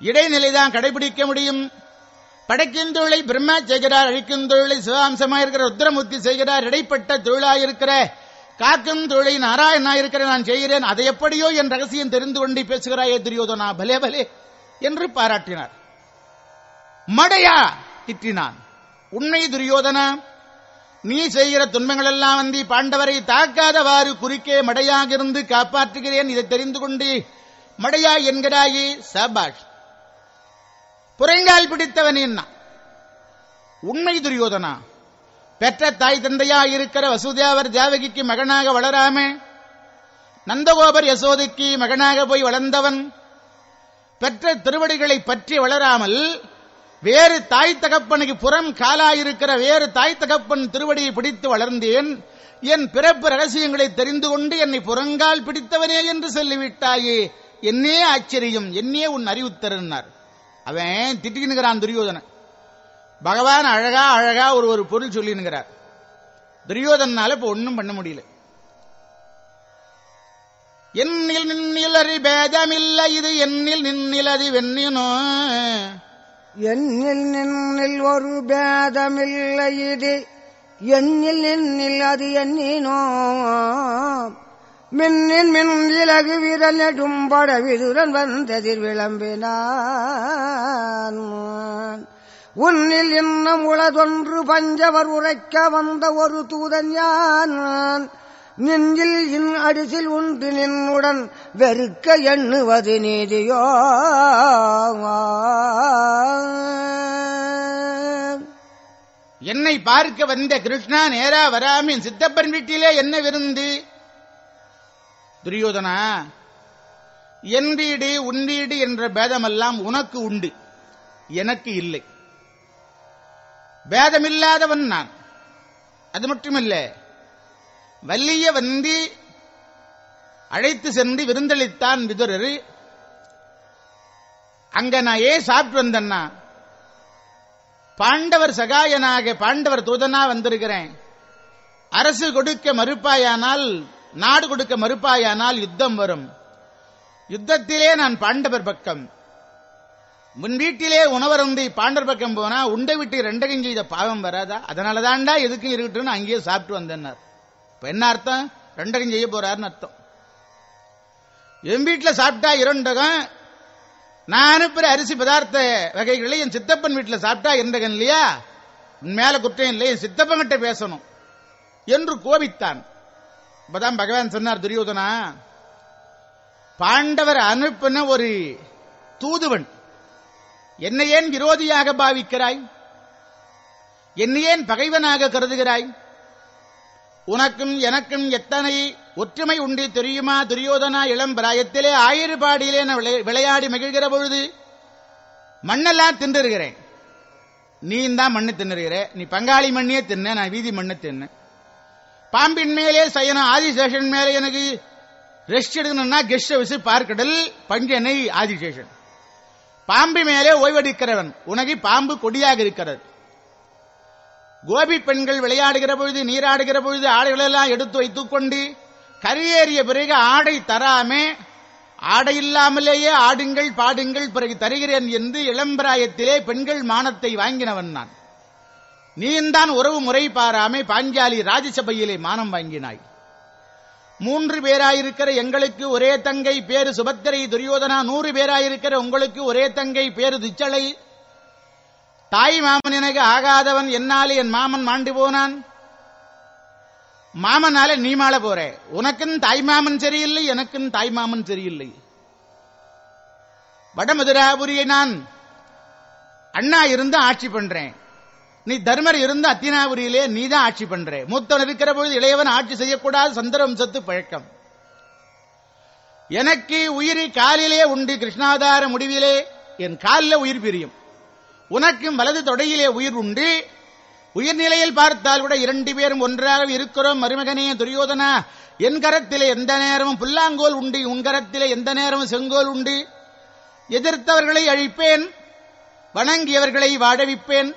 இடைநிலைதான் கடைபிடிக்க முடியும். படைக்கும் தொழிலை பிரம்மா செய்கிறார் அழிக்கும் தொழிலை சிவாம்சமாயிருக்கிற ருத்ரமூர்த்தி செய்கிறார் இடைப்பட்ட தொழிலாயிருக்கிற காக்கும் தொழிலை நாராயணாயிருக்கிற நான் செய்கிறேன் அதை எப்படியோ என் ரகசியம் தெரிந்து கொண்டு பேசுகிறாயே துரியோதனா. பலே பலே. என்று பாராட்டினார். மடையா திட்டினான். உண்மை துரியோதன நீ செய்கிற துன்பங்கள் எல்லாம் வந்து பாண்டவரை தாக்காதவாறு குறுக்கே மடையாக இருந்து காப்பாற்றுகிறேன். இதை தெரிந்து கொண்டு மடையா என்கிறாயே சபாஷ். புரைங்கால் பிடித்தவன் என்ன? உண்மை துரியோதனா? பெற்ற தாய் தந்தையா இருக்கிற வசுதேவர் ஜாவகிக்கு மகனாக வளராம நந்தகோபர் யசோதைக்கு மகனாக போய் வளர்ந்தவன் பெற்ற திருவடிகளை பற்றி வளராமல் வேறு தாய் தகப்பனுக்கு புறம் காலாயிருக்கிற வேறு தாய் தகப்பன் திருவடியை பிடித்து வளர்ந்தேன். என் பிறப்பு ரகசியங்களை தெரிந்து கொண்டு என்னை புறங்கால் பிடித்தவனே என்று சொல்லிவிட்டாயே. என்னே ஆச்சரியம் என்னே உன் அறிவுத்தருன்னார் அவன் திட்டினுகிறான் துரியோதனன். பகவான் அழகா அழகா ஒரு ஒரு பொருள் சொல்லினுகிறார். துரியோதனால இப்ப ஒன்னும் பண்ண முடியல. என்னில் நின்னிலறி அறி பேதமில்லை இது என்னில் நின்னில் வெண்ணினோ என்னில் நின்னில் ஒரு பேதமில்லை இது என்னில் நின்னில் அது எண்ணினோ? மின்னின் மின் இலகு விரல் நெடும்பட விதுரன் வந்ததில் விளம்பினான். உன்னில் இன்னும் உளதொன்று பஞ்சவர் உரைக்க வந்த ஒரு தூதன் யான். நெஞ்சில் இன் அடிசில் உண்டு நின்னுடன் வெறுக்க எண்ணுவது நீதியோ? என்னை பார்க்க வந்த கிருஷ்ணா நேரா வராமின் சித்தப்பன் வீட்டிலே என்ன விருந்து? துரியோதனா என் வீடு உன் வீடு என்ற பேதமெல்லாம் உனக்கு உண்டு. எனக்கு இல்லை. பேதமில்லாதவன் நான். அது மட்டுமில்லை. வல்லிய வந்தி அழைத்து சென்று விருந்தளித்தான் விதுரர். அங்க நான் ஏன் சாப்பிட்டு வந்தேன்னா பாண்டவர் சகாயனாக பாண்டவர் தூதனா வந்திருக்கிறேன். அரசு கொடுக்க மறுப்பாயானால் நாடு கொடுக்க மறுப்பாயானால் யுத்தம் வரும். யுத்தத்திலே நான் பாண்டவர் பக்கம். முன் வீட்டிலே உணவருந்தி பாண்டவர் பக்கம் போனா உண்டை விட்டு ரெண்டகம் செய்த பாவம் வராதா? அதனால தான்டா எதுக்கும் இருக்கட்டும்னு அங்கேயே சாப்பிட்டு வந்தேன்னார். இப்ப என்ன அர்த்தம்? ரெண்டகம் செய்ய போறாருன்னு அர்த்தம். என் வீட்டில் சாப்பிட்டா இரண்டகம் நான் அனுப்புற அரிசி பதார்த்த வகைகளை என் சித்தப்பன் வீட்டில் சாப்பிட்டா இரண்டகம் இல்லையா? உன் மேல குற்றம் இல்லை என் சித்தப்பன் கிட்ட பேசணும் என்று கோபித்தான். இப்பதான் பகவான் சொன்னார் துரியோதனா பாண்டவர் அனுப்பின ஒரு தூதுவன் என்னை ஏன் விரோதியாக பாவிக்கிறாய்? என்னை ஏன் பகைவனாக கருதுகிறாய்? உனக்கும் எனக்கும் எத்தனை ஒற்றுமை உண்டு தெரியுமா? துரியோதனா இளம் பிராயத்திலே ஆயிரபாடியிலே நான் விளை- விளையாடி மகிழ்கிற பொழுது மண்ணெல்லாம் தின்றுருகிறேன் நீ தான் மண்ணு தின்னுருகிற நீ பங்காளி மண்ணியே தின்ன நான் வீதி மண்ணு தின்ன. பாம்பின் மேலே சயனம் ஆதிசேஷன் மேலே எனக்கு ரெஸ்ட் எடுக்கணும்னா கெஸ்ட் ஹவுஸ் பார்க்கடல் பஞ்சனை ஆதிசேஷன். பாம்பு மேலே ஓய்வெடுக்கிறவன். உனக்கு பாம்பு கொடியாக இருக்கிறது. கோபி பெண்கள் விளையாடுகிற பொழுது நீராடுகிற பொழுது ஆடைகளெல்லாம் எடுத்து வைத்துக் கொண்டு கரையேறிய பிறகு ஆடை தராமே ஆடை இல்லாமலேயே ஆடுங்கள் பாடுங்கள் பிறகு தருகிறேன் என்று இளம்பிராயத்திலே பெண்கள் மானத்தை வாங்கினவன் நான். நீந்தான் உறவு முறை பாராமே பாஞ்சாலி ராஜசபையிலே மானம் வாங்கினாய். மூன்று பேராயிருக்கிற எங்களுக்கு ஒரே தங்கை பேரு சுபத்திரை துரியோதனா நூறு பேராயிருக்கிற உங்களுக்கு ஒரே தங்கை பேரு துச்சலை தாய் மாமன் எனக்கு ஆகாதவன் என்னாலே என் மாமன் மாண்டு போனான். மாமனால நீ மாள போற. உனக்கும் தாய் மாமன் சரியில்லை எனக்கும் தாய் மாமன் சரியில்லை. வடமதுராபுரியை நான் அண்ணா இருந்து ஆட்சி பண்றேன். நீ தர்மர் இருந்து அத்தினாபுரியிலே நீ தான் ஆட்சி பண்ற. மூத்தவன் இருக்கிற பொழுது இளையவன் ஆட்சி செய்யக்கூடாது சந்தரவம்சத்து பழக்கம். எனக்கு உயிரி காலிலே உண்டு கிருஷ்ணாதார முடிவிலே என் காலில் உயிர் பிரியும். உனக்கும் வலது தொடையிலே உயிர் உண்டு. உயிர்நிலையில் பார்த்தால் கூட இரண்டு பேரும் ஒன்றாக இருக்கிறோம் மருமகனே துரியோதனா. என் கரத்திலே எந்த நேரமும் புல்லாங்கோல் உண்டு உன் கரத்திலே எந்த நேரமும் செங்கோல் உண்டு. எதிர்த்தவர்களை அழிப்பேன் வணங்கியவர்களை வாழவிப்பேன்.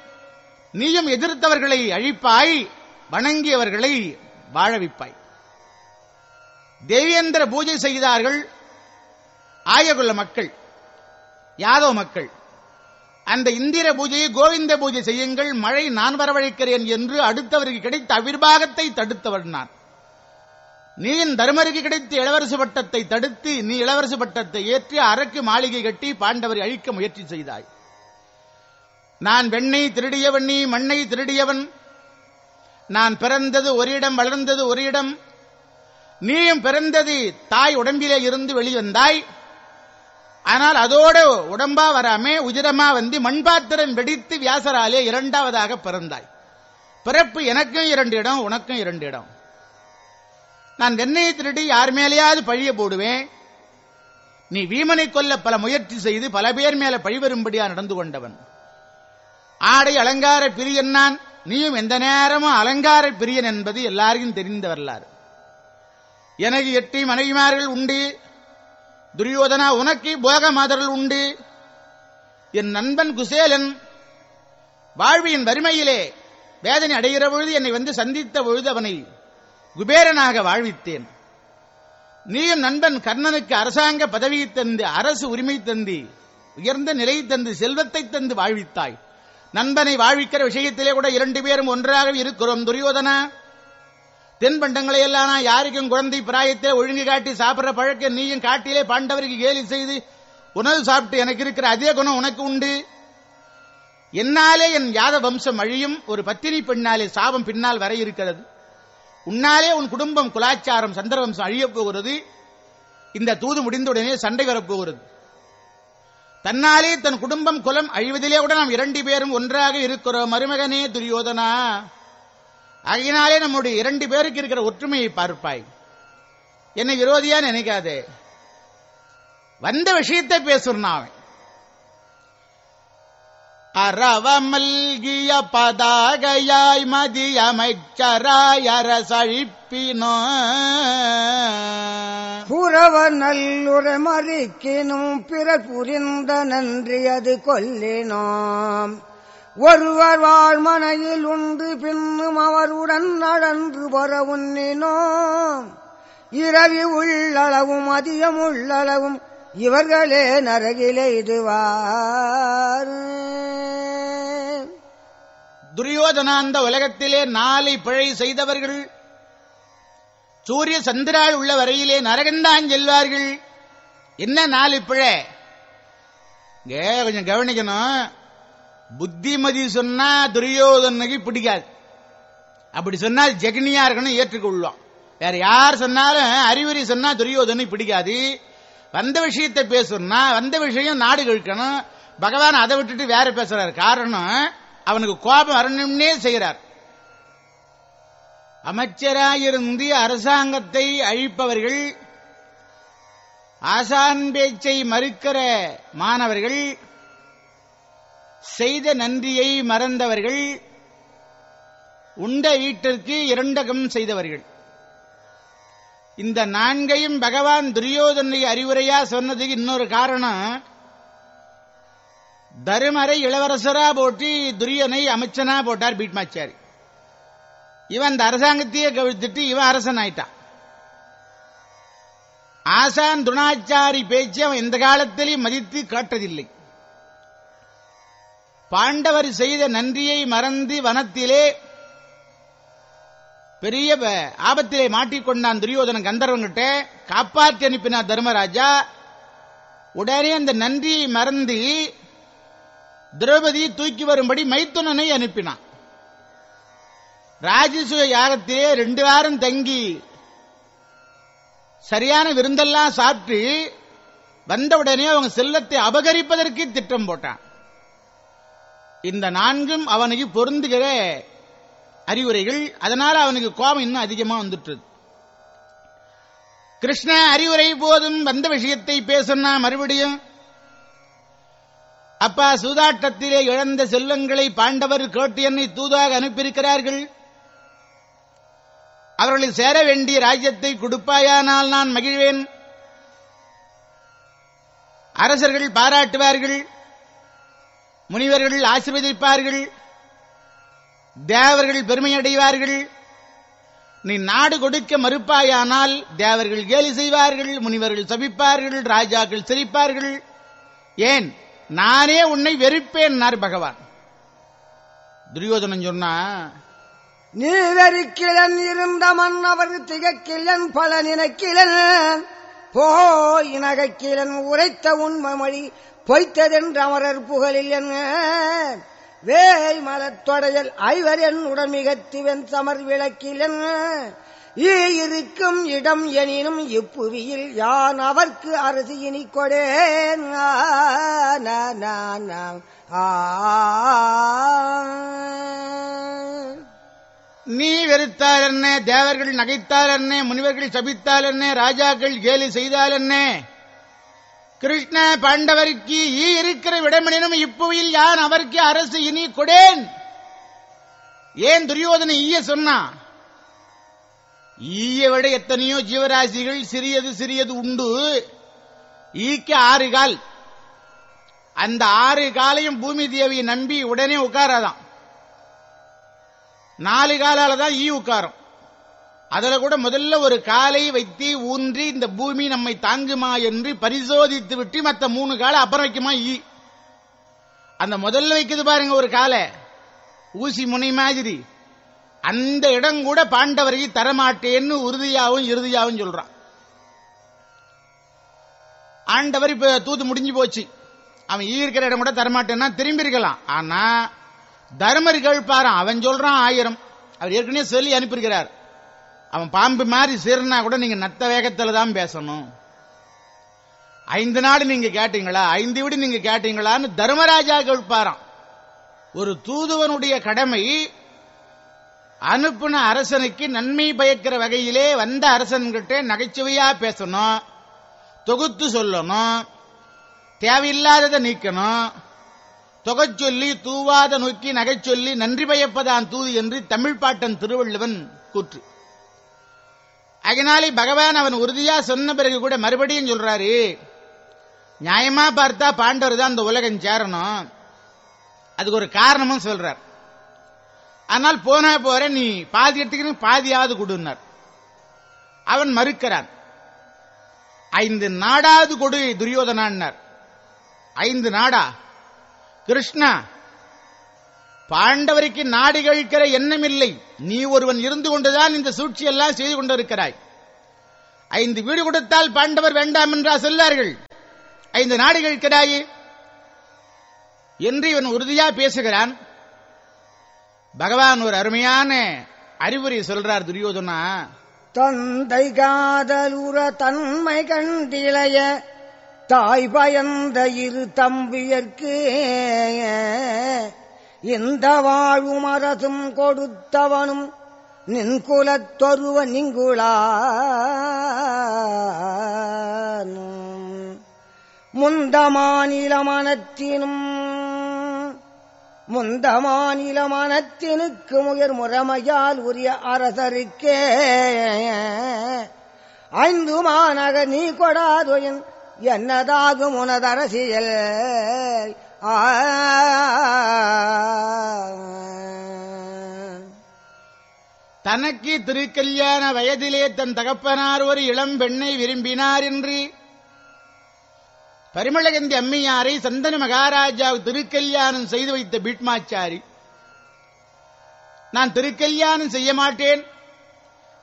நீயும் எதிர்த்தவர்களை அழிப்பாய் வணங்கியவர்களை வாழவிப்பாய். தேவேந்திர பூஜை செய்தார்கள் ஆயகுல மக்கள் யாதவ மக்கள். அந்த இந்திர பூஜையை கோவிந்த பூஜை செய்யுங்கள் மழை நான் வரவழைக்கிறேன் என்று அடுத்தவருக்கு கிடைத்த அவிர்வாகத்தை தடுத்தவர் நான். நீ என் தர்மருக்கு கிடைத்த இளவரசு பட்டத்தை தடுத்து நீ இளவரசு பட்டத்தை ஏற்றி அரக்கு மாளிகை கட்டி பாண்டவரை அழிக்க முயற்சி செய்தாய். நான் வெண்ணை திருடியவன் நீ மண்ணை திருடியவன். நான் பிறந்தது ஒரு இடம் வளர்ந்தது ஒரு இடம். நீயும் பிறந்தது தாய் உடம்பிலே இருந்து வெளிவந்தாய். ஆனால் அதோட உடம்பா வராமே உஜிரமா வந்து மண்பாத்திரம் வெடித்து வியாசராலே இரண்டாவதாக பிறந்தாய். பிறப்பு எனக்கும் இரண்டு இடம் உனக்கும் இரண்டு இடம். நான் வெண்ணெயை திருடி யார் மேலேயாவது பழிய போடுவேன். நீ வீமனை கொல்ல பல முயற்சி செய்து பல பேர் மேல பழிவரும்படியா நடந்து கொண்டவன். ஆடை அலங்கார பிரியன் நான். நீயும் எந்த நேரமும் அலங்கார பிரியன் என்பது எல்லாருக்கும் தெரிந்த வரலாறு எனக்கு எட்டு மனைவிமார்கள் உண்டு. துரியோதனா உனக்கு போக மாதர்கள் உண்டு. என் நண்பன் குசேலன் வாழ்வியின் வறுமையிலே வேதனை அடைகிற பொழுது என்னை வந்து சந்தித்த பொழுது அவனை குபேரனாக வாழ்வித்தேன். நீயும் நண்பன் கர்ணனுக்கு அரசாங்க பதவி தந்து அரசு உரிமை தந்து உயர்ந்த நிலை தந்து செல்வத்தை தந்து வாழ்வித்தாய். நண்பனை வாழ்விக்கிற விஷயத்திலே கூட இரண்டு பேரும் ஒன்றாக இருக்கிறோம் துரியோதனா. தென்பண்டங்களை எல்லாம் நான் யாருக்கும் குழந்தை பிராயத்தை ஒழுங்கு காட்டி சாப்பிடுற பழக்கம் நீயும் காட்டிலே பாண்டவருக்கு கேலி செய்து உணவு சாப்பிட்டு எனக்கு இருக்கிற அதே குணம் உனக்கு உண்டு. என்னாலே என் யாத வம்சம் அழியும். ஒரு பத்தினி பெண்ணாலே சாபம் பின்னால் வர இருக்கிறது. உன்னாலே உன் குடும்பம் குலாச்சாரம் சந்திர வம்சம் அழியப் போகிறது. இந்த தூது முடிந்தவுடனே சண்டை வரப்போகிறது தன்னாலே தன் குடும்பம் குலம் அழிவதிலே கூட நாம் இரண்டு பேரும் ஒன்றாக இருக்கிறோம். மருமகனே துரியோதனா. ஆகையினாலே நம்முடைய இரண்டு பேருக்கு இருக்கிற ஒற்றுமையை பார்ப்பாய். என்னை விரோதியா நினைக்காதே. வந்த விஷயத்தை பேசுறான் அவன் அறவமல்கிய பதாகையாய் மதி அமைச்சராய் அரசழிப்பினோ புறவ நல்லுரை மறிக்கினும் பிற புரிந்த நன்றி அது கொல்லினோம். ஒருவர் வாழ்மனையில் உண்டு பின்னும் அவருடன் நடந்து வர உன்னினோம் இரவி உள்ளளவும் அதிகம் உள்ளளவும் இவர்களே நரகிலே இதுவார். துரியோதனா அந்த உலகத்திலே நாளை பிழை செய்தவர்கள் சூரிய சந்திராள் உள்ள வரையிலே நரகந்தான் செல்வார்கள். என்ன நாலு பிழை? இங்க கொஞ்சம் கவனிக்கணும். புத்திமதி சொன்னா துரியோதனுக்கு பிடிக்காது. அப்படி சொன்னால் ஜெகனியா இருக்கணும் ஏற்றுக்கொள்ளும். வேற யார் சொன்னாலும் அறிவுரை சொன்னா துரியோதனை பிடிக்காது. வந்த விஷயத்தை பேசணும்னா வந்த விஷயம் நாடு கழிக்கணும். பகவான் அதை விட்டுட்டு வேற பேசுறாரு. காரணம் அவனுக்கு கோபம் வரணும்னே செய்கிறார் அமைச்சராயிருந்து அரசாங்கத்தை அழிப்பவர்கள் ஆசான் பேச்சை மறுக்கிற மாணவர்கள் செய்த நன்றியை மறந்தவர்கள் உண்ட வீட்டிற்கு இரண்டகம் செய்தவர்கள். இந்த நான்கையும் பகவான் துரியோதனை அறிவுரையா சொன்னதுக்கு இன்னொரு காரணம் தருமரை இளவரசரா போட்டி துரியனை அமைச்சனா போட்டார் பீட்மாச்சாரி. இவன் அந்த அரசாங்கத்தையே கவிழ்த்துட்டு இவன் அரசன் ஆயிட்டான் ஆசான் துணாச்சாரி பேச்சு அவன் எந்த காலத்திலையும் மதித்து காட்டதில்லை. பாண்டவர் செய்த நன்றியை மறந்து வனத்திலே பெரிய ஆபத்திலே மாட்டிக்கொண்டான் துரியோதனன் கந்தர்வங்கிட்ட காப்பாற்றி அனுப்பினார் தர்மராஜா. உடனே அந்த நன்றியை மறந்து திரௌபதி தூக்கி வரும்படி மைத்துனனை அனுப்பினான். ராஜசூய யாகத்திலே ரெண்டு வாரம் தங்கி சரியான விருந்தெல்லாம் சாப்பிட்டு வந்தவுடனே அவங்க செல்லத்தை அபகரிப்பதற்கு திட்டம் போட்டான். இந்த நான்கும் அவனுக்கு பொருந்துகிற அறிவுரைகள். அதனால அவனுக்கு கோபம் இன்னும் அதிகமா வந்துட்டு கிருஷ்ண அறிவுரை போதும் வந்த விஷயத்தை பேசுனா மறுபடியும் அப்பா சூதாட்டத்திலே இழந்த செல்வங்களை பாண்டவர் கேட்டு என்னை தூதாக அனுப்பியிருக்கிறார்கள். அவர்களுக்கு சேர வேண்டிய ராஜ்யத்தை கொடுப்பாயானால் நான் மகிழ்வேன். அரசர்கள் பாராட்டுவார்கள். முனிவர்கள் ஆசிர்வதிப்பார்கள். தேவர்கள் பெருமையடைவார்கள். நீ நாடு கொடுக்க மறுப்பாயானால் தேவர்கள் கேலி செய்வார்கள் முனிவர்கள் சபிப்பார்கள் ராஜாக்கள் சிரிப்பார்கள். ஏன்? நானே உன்னை வெறுப்பேன் பகவான். துரியோதனன் சொன்னா நீ வெறுக்கிழன் இருந்த மன்னவர் திகக்கிழன் பல நினைக்கிழன் போய் நகைக்கிழன் உரைத்த உண்மை மொழி பொய்த்ததென்று அமரர் புகழில் என்ன? வேய் மலத்தொடையல் ஐவர் என் உடமிகத்துவன் சமர் விளக்கிலன் ஈ இருக்கும் இடம் எனினும் இப்புவியில் யான் அவர்க்கு அரசு இனி கொடேன். ஆ. நீ வெறுத்தால் என்ன? தேவர்கள் நகைத்தால் என்ன? முனிவர்கள் சபித்தால் என்ன? ராஜாக்கள் கேலி செய்தால் என்ன? கிருஷ்ண பாண்டவருக்கு ஈ இருக்கிற விடமெனினும் இப்புவில் யான் அவருக்கு அரசு இனி கொடேன்? ஏன் துரியோதனை ஈய சொன்னா? ஈய விட எத்தனையோ ஜீவராசிகள் சிறியது சிறியது உண்டு. ஈக்கு ஆறு கால். அந்த ஆறு காலையும் பூமி தேவியை நம்பி உடனே உட்காராதான். நாலு காலால தான் ஈ உட்காரும். அதுல கூட முதல்ல ஒரு காலை வைத்து ஊன்றி இந்த பூமி நம்மை தாங்குமா என்று பரிசோதித்து விட்டு மற்ற மூணு காலை அப்புறம் வைக்குமா? ஈ. அந்த முதல்ல வைக்குது பாருங்க ஒரு காலை. ஊசி முனை மாதிரி. அந்த இடம் கூட பாண்டவரை தரமாட்டேன்னு உறுதியாகவும் இறுதியாகவும் சொல்றான். ஆண்டவர் இப்ப தூது முடிஞ்சு போச்சு. அவன் ஈ இருக்கிற இடம் கூட தரமாட்டேன்னா திரும்பி இருக்கலாம் ஆனா தர்மர் கேள்பாரான் அவன் சொல்றான் ஆயிரம். அவர் ஏற்கனவே சொல்லி அனுப்பியிருக்கிறார். அவன் பாம்பு மாதிரி சீர்னா கூட நீங்க நத்த வேகத்துல தான் பேசணும். ஐந்து நாடு நீங்க கேட்டீங்களா? ஐந்து விடு நீங்க கேட்டீங்களான்னு தர்மராஜா கேட்பாராம். ஒரு தூதுவனுடைய கடமை அனுப்புன அரசனுக்கு நன்மை பயக்கிற வகையிலே வந்த அரசன்கிட்ட நகைச்சுவையா பேசணும் தொகுத்து சொல்லணும் தேவையில்லாததை நீக்கணும் தொகை சொல்லி தூவாத நோக்கி நகை சொல்லி நன்றி பயப்பதான் தூது என்று தமிழ் பாட்டன் திருவள்ளுவன் கூற்று. அதனாலே பகவான் அவன் உறுதியா சொன்ன பிறகு கூட மறுபடியும் சொல்றாரு நியாயமா பார்த்தா பாண்டவர் தான் அந்த உலகம் சேரணும். அதுக்கு ஒரு காரணமும் சொல்றார். ஆனால் போனா போற நீ பாதி எடுத்துக்கணும் பாதியாவது கொடுனார் அவன் மறுக்கிறான். ஐந்து நாடாவது கொடு துரியோதனான்னார். ஐந்து நாடா கிருஷ்ணா பாண்டவருக்கு நாடு கழிக்கிற எண்ணம் இல்லை நீ ஒருவன் இருந்து கொண்டுதான் இந்த சூழ்ச்சி எல்லாம் செய்து கொண்டிருக்கிறாய். ஐந்து வீடு கொடுத்தால் பாண்டவர் வேண்டாம் என்றா சொல்லார்கள். ஐந்து நாடு கழிக்கிறாயே. என்று இவன் உறுதியா பேசுகிறான். பகவான் ஒரு அருமையான அறிவுரை சொல்றார் துரியோதனா. தந்தை காதலுற தன்மை கண்டிளைய தாய் பயந்த இரு தம்பியர்க்கு இந்த வாழுமரசும் கொடுத்தவனும் நின் குலத்தொருவ நிங்குளான் முந்த மாநில மனத்தினும் முந்த மாநில மனத்தினுக்கு முயர் முறைமையால் உரிய அரசருக்கே. ஐந்து மாநக நீ கொடாதொயின் என்னதாகும் உனதரசியல்? தனக்கு திருக்கல்யாண வயதிலே தன் தகப்பனார் ஒரு இளம் பெண்ணை விரும்பினார் என்று பரிமளகந்தி அம்மையாரை சந்தன மகாராஜா திருக்கல்யாணம் செய்து வைத்த பீட்மாச்சாரி. நான் திருக்கல்யாணம் செய்ய மாட்டேன்.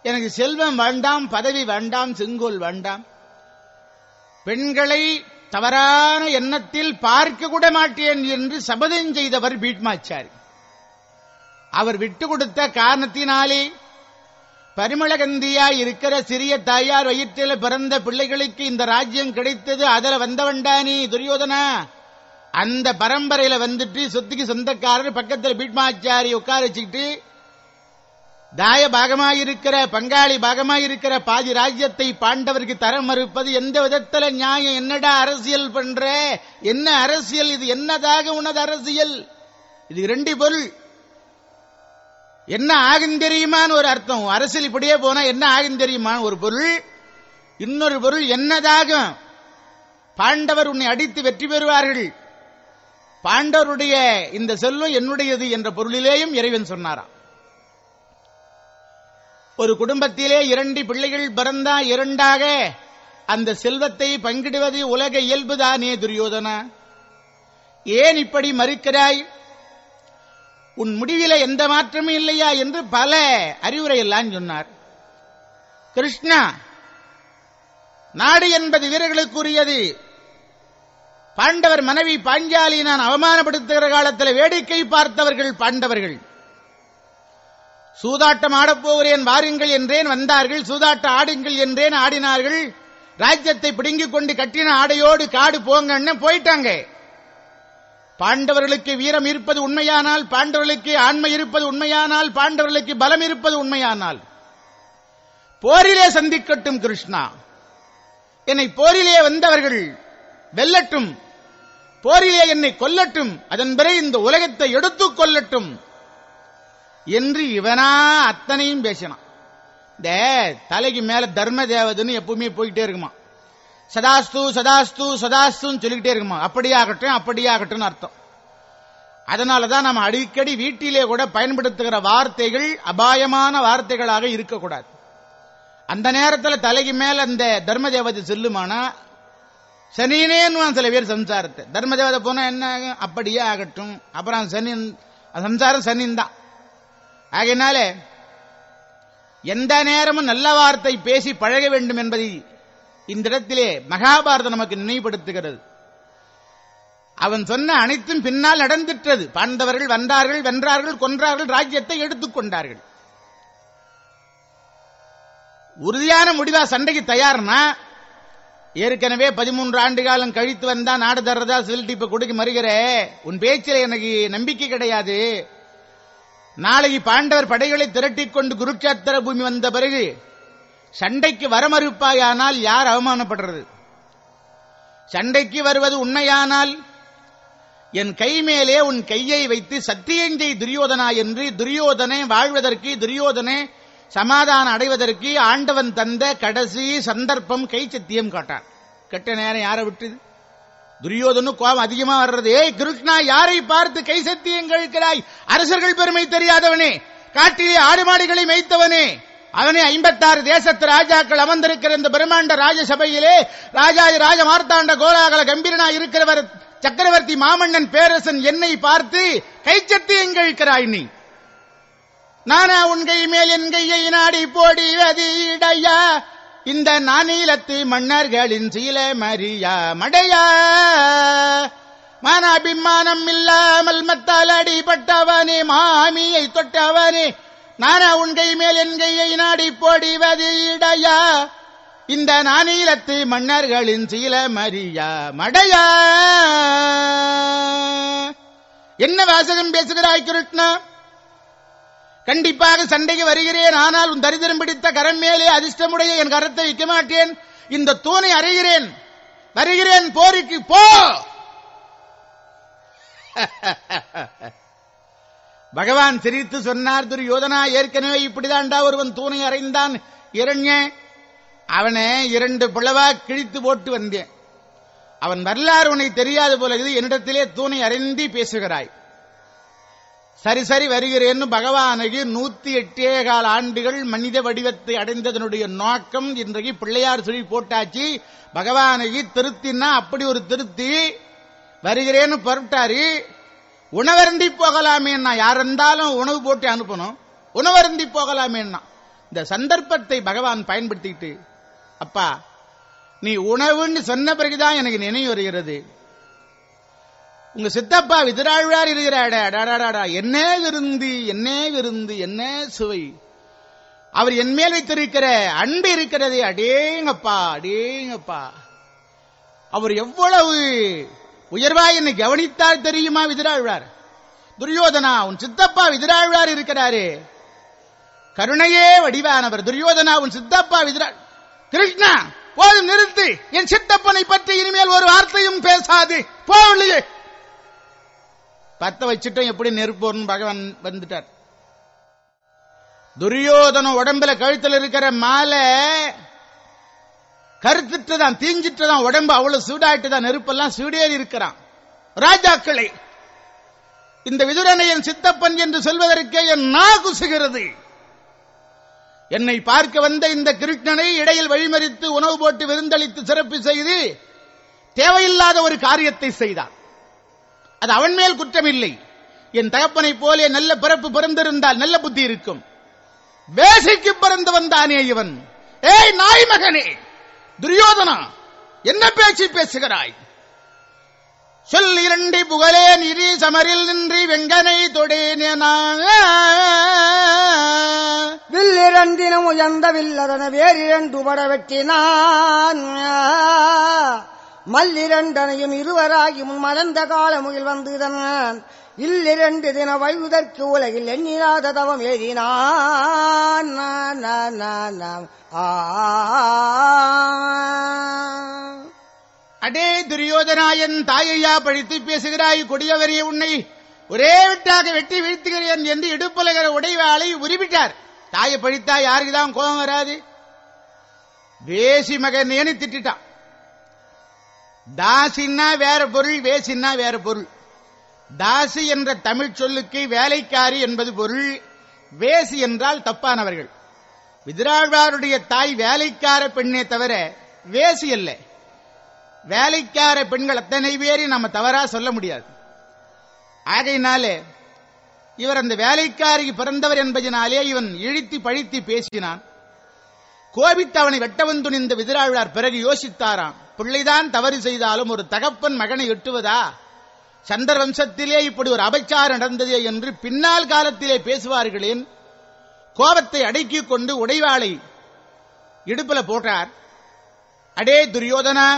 எனக்கு செல்வம் வேண்டாம் பதவி வேண்டாம் செங்கோல் வேண்டாம். பெண்களை தவறான எண்ணத்தில் பார்க்க கூட மாட்டேன் என்று சபதம் செய்தவர் பீட்மாச்சாரி. அவர் விட்டு கொடுத்த காரணத்தினாலே பரிமளகந்தியாய் இருக்கிற சிறிய தாயார் வயிற்றில் பிறந்த பிள்ளைகளுக்கு இந்த ராஜ்யம் கிடைத்தது. அதுல வந்தவன்டானி துரியோதனா? அந்த பரம்பரையில வந்துட்டு சொத்துக்கு சொந்தக்காரர் பக்கத்தில் பீட்மாச்சாரி உட்கார வச்சுக்கிட்டு தாய பாகமாயிருக்கிற பங்காளி பாகமாயிருக்கிற பாதி ராஜ்யத்தை பாண்டவருக்கு தர மறுப்பது எந்த விதத்துல நியாயம்? என்னடா அரசியல் பண்ற? என்ன அரசியல்? இது என்னதாக உனது அரசியல்? இது ரெண்டு பொருள். என்ன ஆகும் தெரியுமான்னு ஒரு அர்த்தம். அரசியல் இப்படியே போனா என்ன ஆகும் தெரியுமா ஒரு பொருள். இன்னொரு பொருள் என்னதாகும் பாண்டவர் உன்னை அடித்து வெற்றி பெறுவார்கள். பாண்டவருடைய இந்த செல்வம் என்னுடையது என்ற பொருளிலேயும் இறைவன் சொன்னாராம். ஒரு குடும்பத்திலே இரண்டு பிள்ளைகள் பிறந்தா இரண்டாக அந்த செல்வத்தை பங்கிடுவது உலக இயல்புதானே துரியோதனா? ஏன் இப்படி மறுக்கிறாய்? உன் முடிவில எந்த மாற்றமும் இல்லையா என்று பல அறிவுரையெல்லாம் சொன்னார். கிருஷ்ணா நாடு என்பது வீரர்களுக்குரியது. பாண்டவர் மனைவி பாஞ்சாலி நான் அவமானப்படுத்துகிற காலத்தில் வேடிக்கை பார்த்தவர்கள் பாண்டவர்கள். சூதாட்டம் ஆடப்போகிறேன் வாருங்கள் என்றேன் வந்தார்கள். சூதாட்டம் ஆடுங்கள் என்றேன் ஆடினார்கள். ராஜ்யத்தை பிடுங்கிக் கொண்டு கட்டின ஆடையோடு காடு போங்கன்னு போயிட்டாங்க. பாண்டவர்களுக்கு வீரம் இருப்பது உண்மையானால் பாண்டவர்களுக்கு ஆண்மை இருப்பது உண்மையானால் பாண்டவர்களுக்கு பலம் இருப்பது உண்மையானால். போரிலே சந்திக்கட்டும் கிருஷ்ணா. என்னை போரிலே வந்தவர்கள் வெல்லட்டும். போரிலே என்னை கொல்லட்டும். அதன் பிறகு இந்த உலகத்தை எடுத்துக் கொள்ளட்டும். என்று இவனா அத்தனையும் பேசினான். இந்த தலைக்கு மேல தர்ம தேவதுன்னு எப்பவுமே போயிட்டே இருக்குமா? சதாஸ்து சதாஸ்து சதாஸ்துன்னு சொல்லிக்கிட்டே இருக்குமா? அப்படியாகட்டும் அப்படியாகட்டும் அர்த்தம். அதனாலதான் நம்ம அடிக்கடி வீட்டிலே கூட பயன்படுத்துகிற வார்த்தைகள் அபாயமான வார்த்தைகளாக இருக்கக்கூடாது. அந்த நேரத்தில் தலைக்கு மேல அந்த தர்ம தேவதை செல்லுமானா? சனினேன்னு சில பேர் சம்சாரத்தை. தர்ம தேவதை போனா என்ன? ஆகும் அப்படியே ஆகட்டும். அப்புறம் சனி சம்சாரம் சனின் தான் ஆகையினால எந்த நேரமும் நல்ல வார்த்தை பேசி பழக வேண்டும் என்பதை இந்த இடத்திலே மகாபாரதம் நமக்கு நினைவுபடுத்துகிறது. அவன் சொன்ன அனைத்தும் பின்னால் நடந்திட்டது பாண்டவர்கள் வந்தார்கள் வென்றார்கள் கொன்றார்கள் ராஜ்யத்தை எடுத்துக் கொண்டார்கள். உறுதியான முடிவா சண்டைக்கு தயார்னா ஏற்கனவே பதிமூன்று ஆண்டு காலம் கழித்து வந்தா நாடு தர்றதா சொல்லிட்டு டிப்பை கொடுக்க மறுகிற. உன் பேச்சில் எனக்கு நம்பிக்கை கிடையாது. நாளைக்கு பாண்டவர் படைகளை திரட்டிக் கொண்டு குருட்சேத்திர பூமி வந்த பிறகு சண்டைக்கு வர மறுப்பாயானால் யார் அவமானப்படுறது? சண்டைக்கு வருவது உண்மையானால் என் கை மேலே உன் கையை வைத்து சத்தியஞ்சை துரியோதனா என்று துரியோதனை வாழ்வதற்கு துரியோதனை சமாதானம் அடைவதற்கு ஆண்டவன் தந்த கடைசி சந்தர்ப்பம் கை சத்தியம் காட்டான். கெட்ட நேரம் யாரை விட்டுது? துரியோதனு கோபம் அதிகமா வர்றது. ஏய் கிருஷ்ணா யாரை பார்த்து கை சத்தியம் கழிக்கிறாய் அரசர்கள் பெருமை தெரியாதவனே காட்டிலே ஆடு மாடுகளை மேய்த்தவனே. அவனே ஐம்பத்தாறு தேசத்து ராஜாக்கள் அமர்ந்திருக்கிற இந்த பிரம்மாண்ட ராஜசபையிலே ராஜா ராஜ மார்த்தாண்ட கோலாகல கம்பீரனா இருக்கிறவர் சக்கரவர்த்தி மாமன்னன் பேரரசன் என்னை பார்த்து கைச்சத்தியம் கழிக்கிறாய் நீ. நானா உன் கை மேல் என் கையை நாடி போடி வதிடையா இந்த நானீலத்து மன்னர்களின் சீல மரியா மடையா? மானாபிமானம் இல்லாமல் மத்தால் அடிபட்டவனே மாமியை தொட்டவனே நானா உன் கை மேல் என் கையை நாடி போடிவது இடையா? இந்த நானீலத்து மன்னர்களின் சீல மரியா மடையா? என்ன வாசகம் பேசுகிறாய் கிருஷ்ணா? கண்டிப்பாக சண்டைக்கு வருகிறேன் ஆனால் உன் தரித்திரம் பிடித்த கரம் மேலே அதிர்ஷ்டமுடைய என் கரத்தை வைக்க மாட்டேன். இந்த தூணை அறைகிறேன். வருகிறேன் போருக்கு போ! [laughs] பகவான் சிரித்து சொன்னார் துரியோதனா ஏற்கனவே இப்படிதான்டா ஒருவன் தூணை அறைந்தான். இரண்ய அவனை இரண்டு பிளவா கிழித்து போட்டு வந்தேன். அவன் வரலாறு உன்னை தெரியாது போல இது என்னிடத்திலே தூணை அறைந்தி பேசுகிறாய். சரி சரி வருகிறேன்னு பகவானுக்கு நூத்தி எட்டே கால ஆண்டுகள் மனித வடிவத்தை அடைந்ததனுடைய நோக்கம் இன்றைக்கு பிள்ளையார் சொல்லி போட்டாச்சு. பகவானுக்கு திருத்தின்னா அப்படி ஒரு திருத்தி வருகிறேன்னு புறப்பட்டாரு. உணவருந்தி போகலாமேன்னா யார் இருந்தாலும் உணவு போட்டு அனுப்பணும். உணவருந்தி போகலாமேன்னா. இந்த சந்தர்ப்பத்தை பகவான் பயன்படுத்திக்கிட்டு அப்பா நீ உணவுன்னு சொன்ன பிறகுதான் எனக்கு நினைவு வருகிறது. உங்க சித்தப்பா விதிராழ்வார் இருக்கிறாட என்ன விருந்து என்ன விருந்து என்ன சுவை. அவர் என் மேல் வைத்திருக்கிற அன்பு இருக்கிறது. அடேங்கப்பா அடேங்கப்பா. அவர் எவ்வளவு உயர்வா என்னை கவனித்தார் தெரியுமா விதிராழ்வார்? துரியோதனா உன் சித்தப்பா விதிராழ்வார் இருக்கிறாரே. கருணையே வடிவானவர். துரியோதனா உன் சித்தப்பா விதிரா கிருஷ்ணா போதும் நிறுத்து. என் சித்தப்பனை பற்றி இனிமேல் ஒரு வார்த்தையும் பேசாது. போகலையே பத்த வச்சுட்டோம் எப்படி நெருப்போர்னு பகவான் வந்துட்டார். துரியோதனம் உடம்புல கழுத்தில் இருக்கிற மாலை கருத்துட்டுதான் தீஞ்சிட்டுதான் உடம்பு அவ்வளவு சூடாயிட்டுதான் நெருப்பெல்லாம் சூடேறி இருக்கிறான். ராஜாக்களை இந்த விதுரனை என் சித்தப்பன் என்று சொல்வதற்கே என் நா குசுகிறது என்னை பார்க்க வந்த இந்த கிருஷ்ணனை இடையில் வழிமறித்து உணவு போட்டு விருந்தளித்து சிறப்பு செய்து தேவையில்லாத ஒரு காரியத்தை செய்தான். அது அவன் மேல் குற்றமில்லை. என் தகப்பனை போலே நல்ல பிறப்பு பிறந்திருந்தால் நல்ல புத்தி இருக்கும். வேசைக்கு பிறந்து வந்தானே இவன். ஏய் நாய் மகனே! துரியோதனா என்ன பேச்சு பேசுகிறாய்? சொல் இரண்டி புகழே நிரி சமரில் நின்றி வெங்கனை தொடேனே வில்லிரண்டினம் உயர்ந்த வில்லதன வேறிரண்டு பட வெட்டினான். மல்லிரண்டனையும் இருவராகி முன் மலர்ந்த காலமுகில் வந்துதன் இல்லிரண்டு தின வழுதற்கு உலகில் எண்ணிராத தவம் ஏறினான் ஆ. அடே துரியோதனாயன் தாயையா பழித்து பேசுகிறாய் கொடியவரே உன்னை ஒரே விட்டாக வெட்டி வீழ்த்துகிறேன் என்று இடுப்புலகிற உடைவாளை உருவிட்டார். தாயை பழித்தா யாருக்குதான் கோபம் வராது? வேசி மகனேன்னு திட்டான் தாசின்னா வேற பொருள் வேசின்னா வேற பொருள். தாசி என்ற தமிழ் சொல்லுக்கு வேலைக்காரி என்பது பொருள் வேசி என்றால் தப்பானவர்கள். விதிராழ்வாருடைய தாய் வேலைக்கார பெண்ணே தவிர வேசி அல்ல. வேலைக்கார பெண்கள் அத்தனை பேரையும் நம்ம தவறா சொல்ல முடியாது. ஆகையினாலே இவர் அந்த வேலைக்காரிக்கு பிறந்தவர் என்பதனாலே இவன் இழித்து பழித்து பேசினான். கோபித்து அவனை வெட்டவன் துணிந்த விதிராழ்வார் பிறகு யோசித்தாராம் பிள்ளைதான் தவறு செய்தாலும் ஒரு தகப்பன் மகனை எட்டுவதா? சந்தர் வம்சத்திலே இப்படி ஒரு அபச்சாரம் நடந்ததே என்று பின்னால் காலத்திலே பேசுவார்களேன்? கோபத்தை அடக்கிக் கொண்டு உடைவாளை இடுப்புல போட்டார். அடே துரியோதனா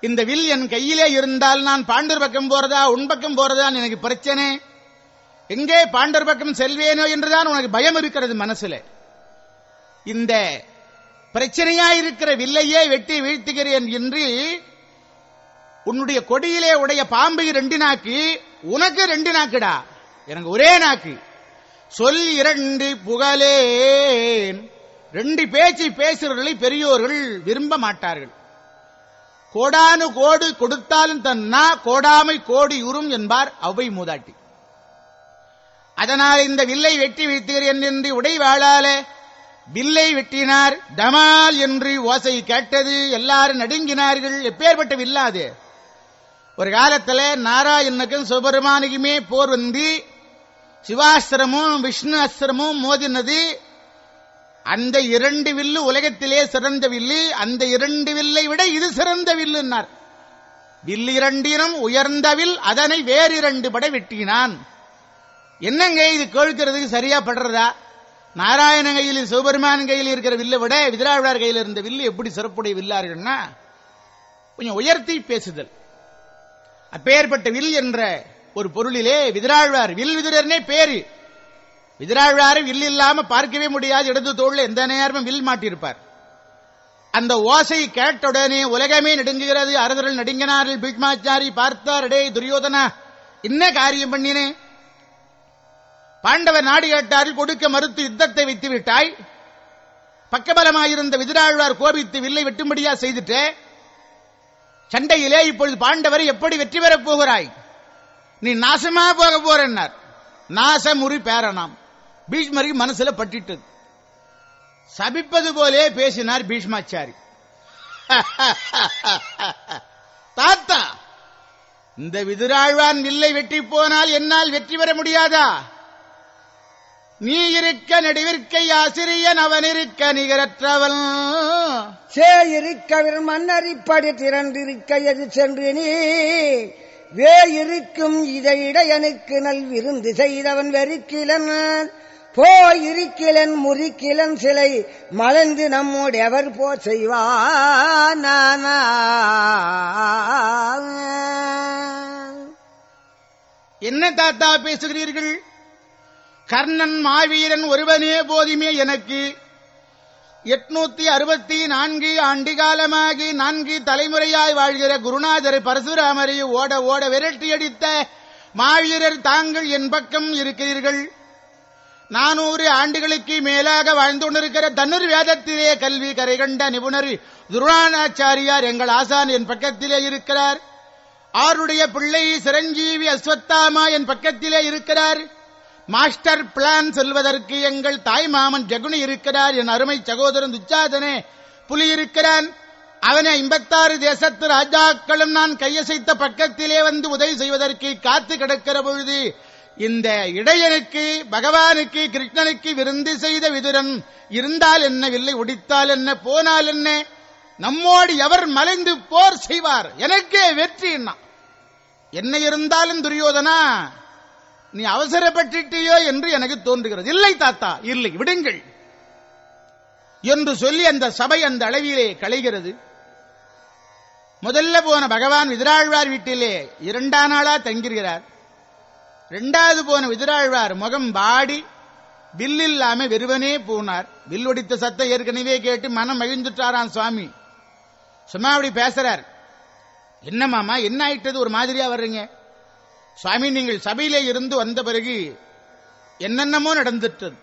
இந்த வில் என் கையிலே இருந்தால் நான் பாண்டர் பக்கம் போறதா உன் பக்கம் போறதா எனக்கு பிரச்சனை. எங்கே பாண்டர் பக்கம் செல்வேனோ என்றுதான் உனக்கு பயம் இருக்கிறது மனசுல. இந்த பிரச்சனையா இருக்கிற வில்லையே வெட்டி வீழ்த்துகிறேன் என்று உன்னுடைய கொடியிலே உடைய பாம்பை ரெண்டு நாக்கு உனக்கு ரெண்டு நாக்குடா எனக்கு ஒரே நாக்கு. சொல் இரண்டு புகழேன். ரெண்டு பேச்சு பேசுறவர்களை பெரியோர்கள் விரும்ப மாட்டார்கள். கோடானு கோடு கொடுத்தாலும் தன்னா கோடாமை கோடி உறும் என்பார் அவை மூதாட்டி. அதனால் இந்த வில்லை வெட்டி வீழ்த்துகிறேன் என்று உடைவாளாலே வில்லை வெட்டினார் டமால் என்று ஓசை கேட்டது எல்லாரும் நடுங்கினார்கள். எப்பேற்பட்ட வில்லாது ஒரு காலத்துல நாராயணனுக்கும் சுபெருமானுக்குமே போர் வந்து சிவாஸ்திரமும் விஷ்ணு அஸ்திரமும் மோதினது. அந்த இரண்டு வில்லு உலகத்திலே சிறந்த வில்லு அந்த இரண்டு வில்லை விட இது சிறந்த வில்லுன்னார். வில் இரண்டினும் உயர்ந்தவில் அதனை வேறு இரண்டு படை வெட்டினான். என்னங்க இது கேட்கிறதுக்கு சரியா படுறதா? நாராயண கையில் சிவபெருமான் கையில் இருக்கிற வில்லை விட விதிராவிடார் கையில் இருந்த வில்லு எப்படி சிறப்புடைய வில்லார்கள்னா கொஞ்சம் உயர்த்தி பேசுதல். அப்பேற்பட்ட வில் என்ற ஒரு பொருளிலே விதிராழ்வார் வில் விதுரர்னே பேரு. விதிராழ்வாரை வில் இல்லாம பார்க்கவே முடியாது இடது தோல்ல எந்த நேரமும் வில் மாட்டியிருப்பார். அந்த ஓசை கேட்டவுடனே உலகமே நடுங்குகிறது அரசர்கள் நடுங்கினார்கள் பீஷ்மாச்சாரி பார்த்தார் அடே துரியோதனா என்ன காரியம் பண்ணினேன் பாண்டவர் நாடு கேட்டாரில் கொடுக்க மறுத்து யுத்தத்தை வைத்து விட்டாய் பக்கபலமாயிருந்த விதிராழ்வார் கோபித்து வில்லை வெட்டும்படியா செய்துட்டே சண்டையிலே இப்பொழுது பாண்டவரை எப்படி வெற்றி பெறப் போகிறாய்? நீ நாசமா போக போறன்னார். நாசமுறி பேரனாம் பீஷ்மருக்கு மனசுல பட்டிட்டது. சபிப்பது போலே பேசினார் பீஷ்மாச்சாரி. [laughs] தாத்தா இந்த விதிராழ்வான் வில்லை வெட்டி போனால் என்னால் வெற்றி பெற முடியாதா? நீ இருக்க நடுவிற்கை ஆசிரியன் அவன் இருக்க நிகரற்றவன். சேயிருக்கவிர் மன்னரிப்படி திரண்டிருக்க எது சென்று நீ? வே இருக்கும் இதை இடையனுக்கு நல் விருந்து செய்தவன் வெறுக்கிலன். போயிருக்கிலன் முறிக்கிலன் சிலை மலர்ந்து நம்மோடு எவர் போ செய்வான்? என்ன தாத்தா பேசுகிறீர்கள்? கர்ணன் மாவீரன் ஒருவனே போதுமே எனக்கு. எட்நூத்தி அறுபத்தி நான்கு ஆண்டு காலமாகி நான்கு தலைமுறையாய் வாழ்கிற குருநாதர் பரசுராமரை ஓட ஓட விரட்டி அடித்த மாவீரர் தாங்கள் என் பக்கம் இருக்கிறீர்கள். நானூறு ஆண்டுகளுக்கு மேலாக வாழ்ந்து கொண்டிருக்கிற தன்னுர் வேதத்திலே கல்வி கரை கண்ட நிபுணர் துருணாச்சாரியார் எங்கள் ஆசான் என் பக்கத்திலே இருக்கிறார். ஆருடைய பிள்ளை சிரஞ்சீவி அஸ்வத்தாமா என் பக்கத்திலே இருக்கிறார். மாஸ்டர் பிளான் சொல்வதற்கு எங்கள் தாய் மாமன் ஜகுனி இருக்கிறார் என் அருமை சகோதரன் துச்சாதனே. புலி இருக்கிறான். அவனை ஐம்பத்தாறு தேசத்து ராஜாக்களும் நான் கையசைத்த பக்கத்திலே வந்து உதவி செய்வதற்கு காத்து கிடக்கிற பொழுது இந்த இடையனுக்கு பகவானுக்கு கிருஷ்ணனுக்கு விருந்து செய்த விதுரன் இருந்தால் என்ன வில்லை ஒடித்தால் என்ன போனால் என்ன? நம்மோடு எவர் மலைந்து போர் செய்வார்? எனக்கே வெற்றி என்ன? என்ன இருந்தாலும் துரியோதனா நீ அவசரப்பட்டுட்டியோ என்று எனக்கு தோன்றுகிறது. இல்லை தாத்தா இல்லை விடுங்கள். என்று சொல்லி அந்த சபை அந்த அளவிலே களைகிறது. முதல்ல போன பகவான் விதிராழ்வார் வீட்டிலே இரண்டாம் நாளா தங்கிருக்கிறார் இரண்டாவது போன விதிராழ்வார் முகம் பாடி வில் இல்லாம வெறுவனே போனார். வில் ஒடித்த சத்தம் ஏற்கனவே கேட்டு மனம் மகிழ்ந்துட்டாராம் சுவாமி. சும்மா அப்படி பேசுறார். என்ன மாமா என்ன ஆயிட்டது? ஒரு மாதிரியா வர்றீங்க? சுவாமி நீங்கள் சபையிலே இருந்து வந்த பிறகு என்னென்னமோ நடந்துட்டது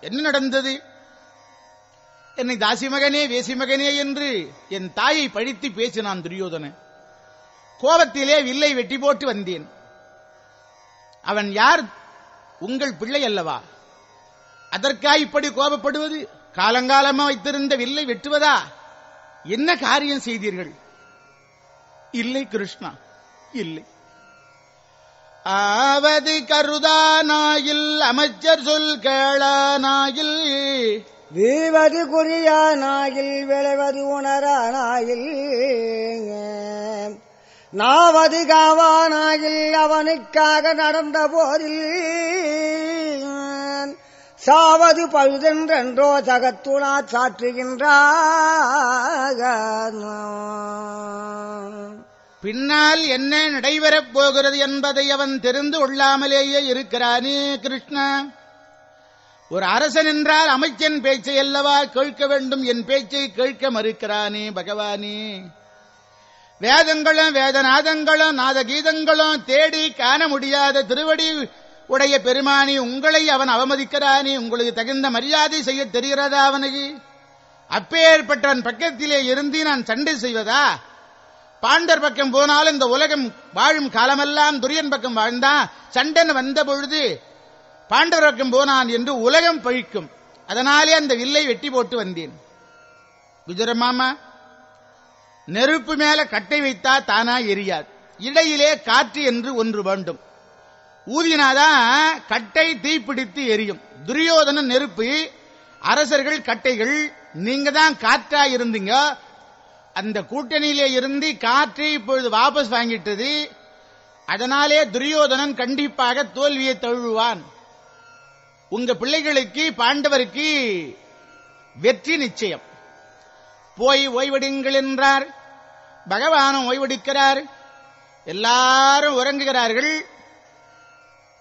என்ன நடந்தது? என்னை தாசி மகனே வேசி மகனே என்று என் தாயை பழித்து பேசினான் துரியோதன கோபத்திலே வில்லை வெட்டி போட்டு வந்தேன். அவன் யார்? உங்கள் பிள்ளை அல்லவா? அதற்கா இப்படி கோபப்படுவது? காலங்காலமா வைத்திருந்த வில்லை வெட்டுவதா? என்ன காரியம் செய்தீர்கள்? இல்லை கிருஷ்ணா இல்லை. ஆவது கருதானாயில் அமைச்சர் சொல் கேளானாயில். வீவது குறியானாயில் விளைவது உணரானாயில். நாவது காவானாயில் அவனுக்காக நடந்த போதில் சாவது பழுதென்றென்றோ சகத்துணா சாற்றுகின்றார் பின்னால் என்ன நடைபெறப் போகிறது என்பதை அவன் தெரிந்து கொள்ளாமலேயே இருக்கிறானே கிருஷ்ணா. ஒரு அரசன் என்றால் அமைச்சன் பேச்சை அல்லவா கேட்க வேண்டும்? என் பேச்சை கேட்க மறுக்கிறானே பகவானே. வேதங்களும் வேதநாதங்களும் நாத கீதங்களும் தேடி காண முடியாத திருவடி உடைய பெருமானி உங்களை அவன் அவமதிக்கிறானே. உங்களுக்கு தகுந்த மரியாதை செய்ய தெரிகிறதா அவனுக்கு? அப்பேற்பட்டவன் பக்கத்திலே இருந்து நான் சண்டை செய்வதா? பாண்டர் பக்கம் போனாலும் இந்த உலகம் வாழும் காலமெல்லாம் துரியன் பக்கம் வாழ்ந்தான் சண்டன் வந்த பொழுது பாண்டவர் பக்கம் போனான் என்று உலகம் பழிக்கும். அதனாலே அந்த வில்லை வெட்டி போட்டு வந்தேன். குஜரமாமா நெருப்பு மேல கட்டை வைத்தா தானா எரியாது. இடையிலே காற்று என்று ஒன்று வேண்டும். ஊதினாதான் கட்டை தீப்பிடித்து எரியும். துரியோதன நெருப்பு அரசர்கள் கட்டைகள் நீங்க தான் காற்றா இருந்தீங்க அந்த கூட்டணியிலே இருந்து காற்று இப்பொழுது வாபஸ் வாங்கிட்டது. அதனாலே துரியோதனன் கண்டிப்பாக தோல்வியை தழுவான் உங்க பிள்ளைகளுக்கு பாண்டவருக்கு வெற்றி நிச்சயம். போய் ஓய்வெடுங்கள் என்றார். பகவானும் ஓய்வெடுக்கிறார். எல்லாரும் உறங்குகிறார்கள்.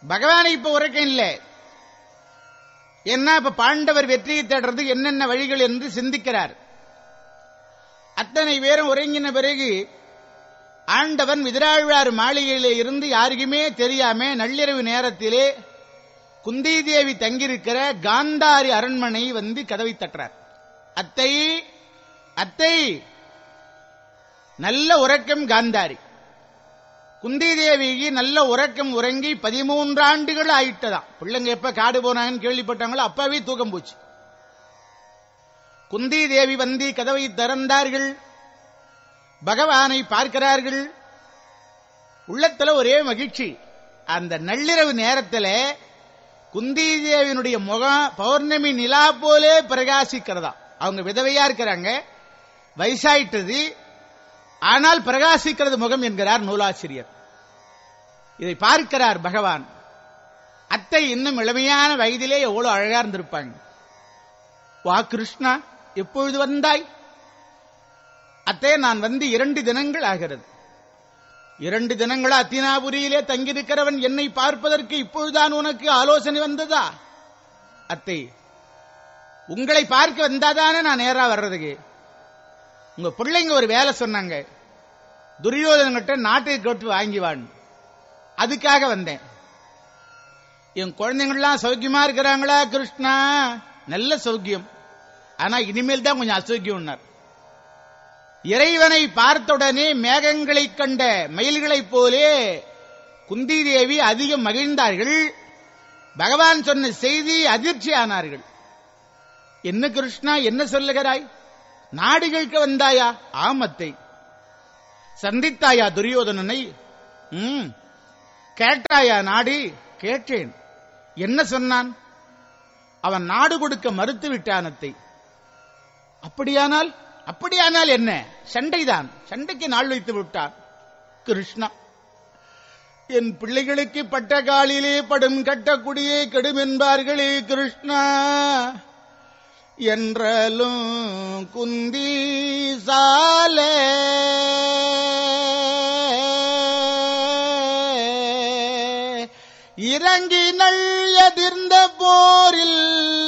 பகவானை இப்ப உறக்கம் இல்லை. என்ன இப்ப பாண்டவர் வெற்றியை தேடுறது என்னென்ன வழிகள் என்று சிந்திக்கிறார். அத்தனை பேரும் உறங்கின பிறகு ஆண்டவன் விதிராழ்வார் மாளிகையிலே இருந்து யாருக்குமே தெரியாம நள்ளிரவு நேரத்திலே குந்தி தேவி தங்கியிருக்கிற காந்தாரி அரண்மனை வந்து கதவை தட்டுறார். அத்தை அத்தை நல்ல உறக்கம் காந்தாரி. குந்தி தேவிக்கு நல்ல உறக்கம் உறங்கி பதிமூன்று ஆண்டுகள் ஆயிட்டதாம். பிள்ளைங்க எப்ப காடு போனாங்கன்னு கேள்விப்பட்டாங்களோ அப்பவே தூக்கம் போச்சு. குந்தி தேவி வந்தி கதவை திறந்தார்கள். பகவானை பார்க்கிறார்கள். உள்ளத்துல ஒரே மகிழ்ச்சி. அந்த நள்ளிரவு நேரத்தில் குந்தி தேவியினுடைய முகம் பௌர்ணமி நிலா போலே பிரகாசிக்கிறதா? அவங்க விதவையா இருக்கிறாங்க. வயசாயிட்டது. ஆனால் பிரகாசிக்கிறது முகம் என்கிறார் நூலாசிரியர். இதை பார்க்கிறார் பகவான். அத்தை இன்னும் இளமையான வயதிலே எவ்வளவு அழகா இருந்திருப்பாங்க. வா கிருஷ்ணா. எப்பொழுது வந்தாய்? அத்தே நான் வந்து இரண்டு தினங்கள் ஆகிறது. இரண்டு தினங்களா அத்தினாபுரியிலே தங்கியிருக்கிறவன் என்னை பார்ப்பதற்கு இப்பொழுதுதான் உனக்கு ஆலோசனை வந்ததா? அத்தை உங்களை பார்க்க வந்தாதானே நான் நேரா வர்றதுக்கு? உங்க பிள்ளைங்க ஒரு வேலை சொன்னாங்க. துரியோதனங்கிட்ட நாட்டை கொட்டு வாங்கிவான் அதுக்காக வந்தேன். என் குழந்தைங்கள்லாம் சௌக்கியமா இருக்கிறாங்களா கிருஷ்ணா? நல்ல சௌக்கியம். ஆனா இனிமேல் தான் கொஞ்சம் அசௌக்கியம்னார் இறைவனை பார்த்தவுடனே மேகங்களைக் கண்ட மயில்களைப் போலே குந்தி தேவி அதிகம் மகிழ்ந்தார்கள். பகவான் சொன்ன செய்தி அதிர்ச்சி ஆனார்கள் என்ன கிருஷ்ணா என்ன சொல்லுகிறாய்? நாடுகளுக்கு வந்தாயா? ஆமத்தை. சந்தித்தாயா துரியோதனனை? ம் கேட்டாயா நாடு? கேட்டேன். என்ன சொன்னான்? அவன் நாடு கொடுக்க மறுத்து விட்டானத்தை அப்படியானால் அப்படியானால் என்ன? சண்டைதான். சண்டைக்கு நாள் வைத்து விட்டான். கிருஷ்ணா. என் பிள்ளைகளுக்கு பட்ட காலிலே படும் கட்டக்குடியே கெடும் என்பார்களே கிருஷ்ணா. என்றாலும் குந்தி சால. இறங்கி நள் எதிர்ந்த போரில்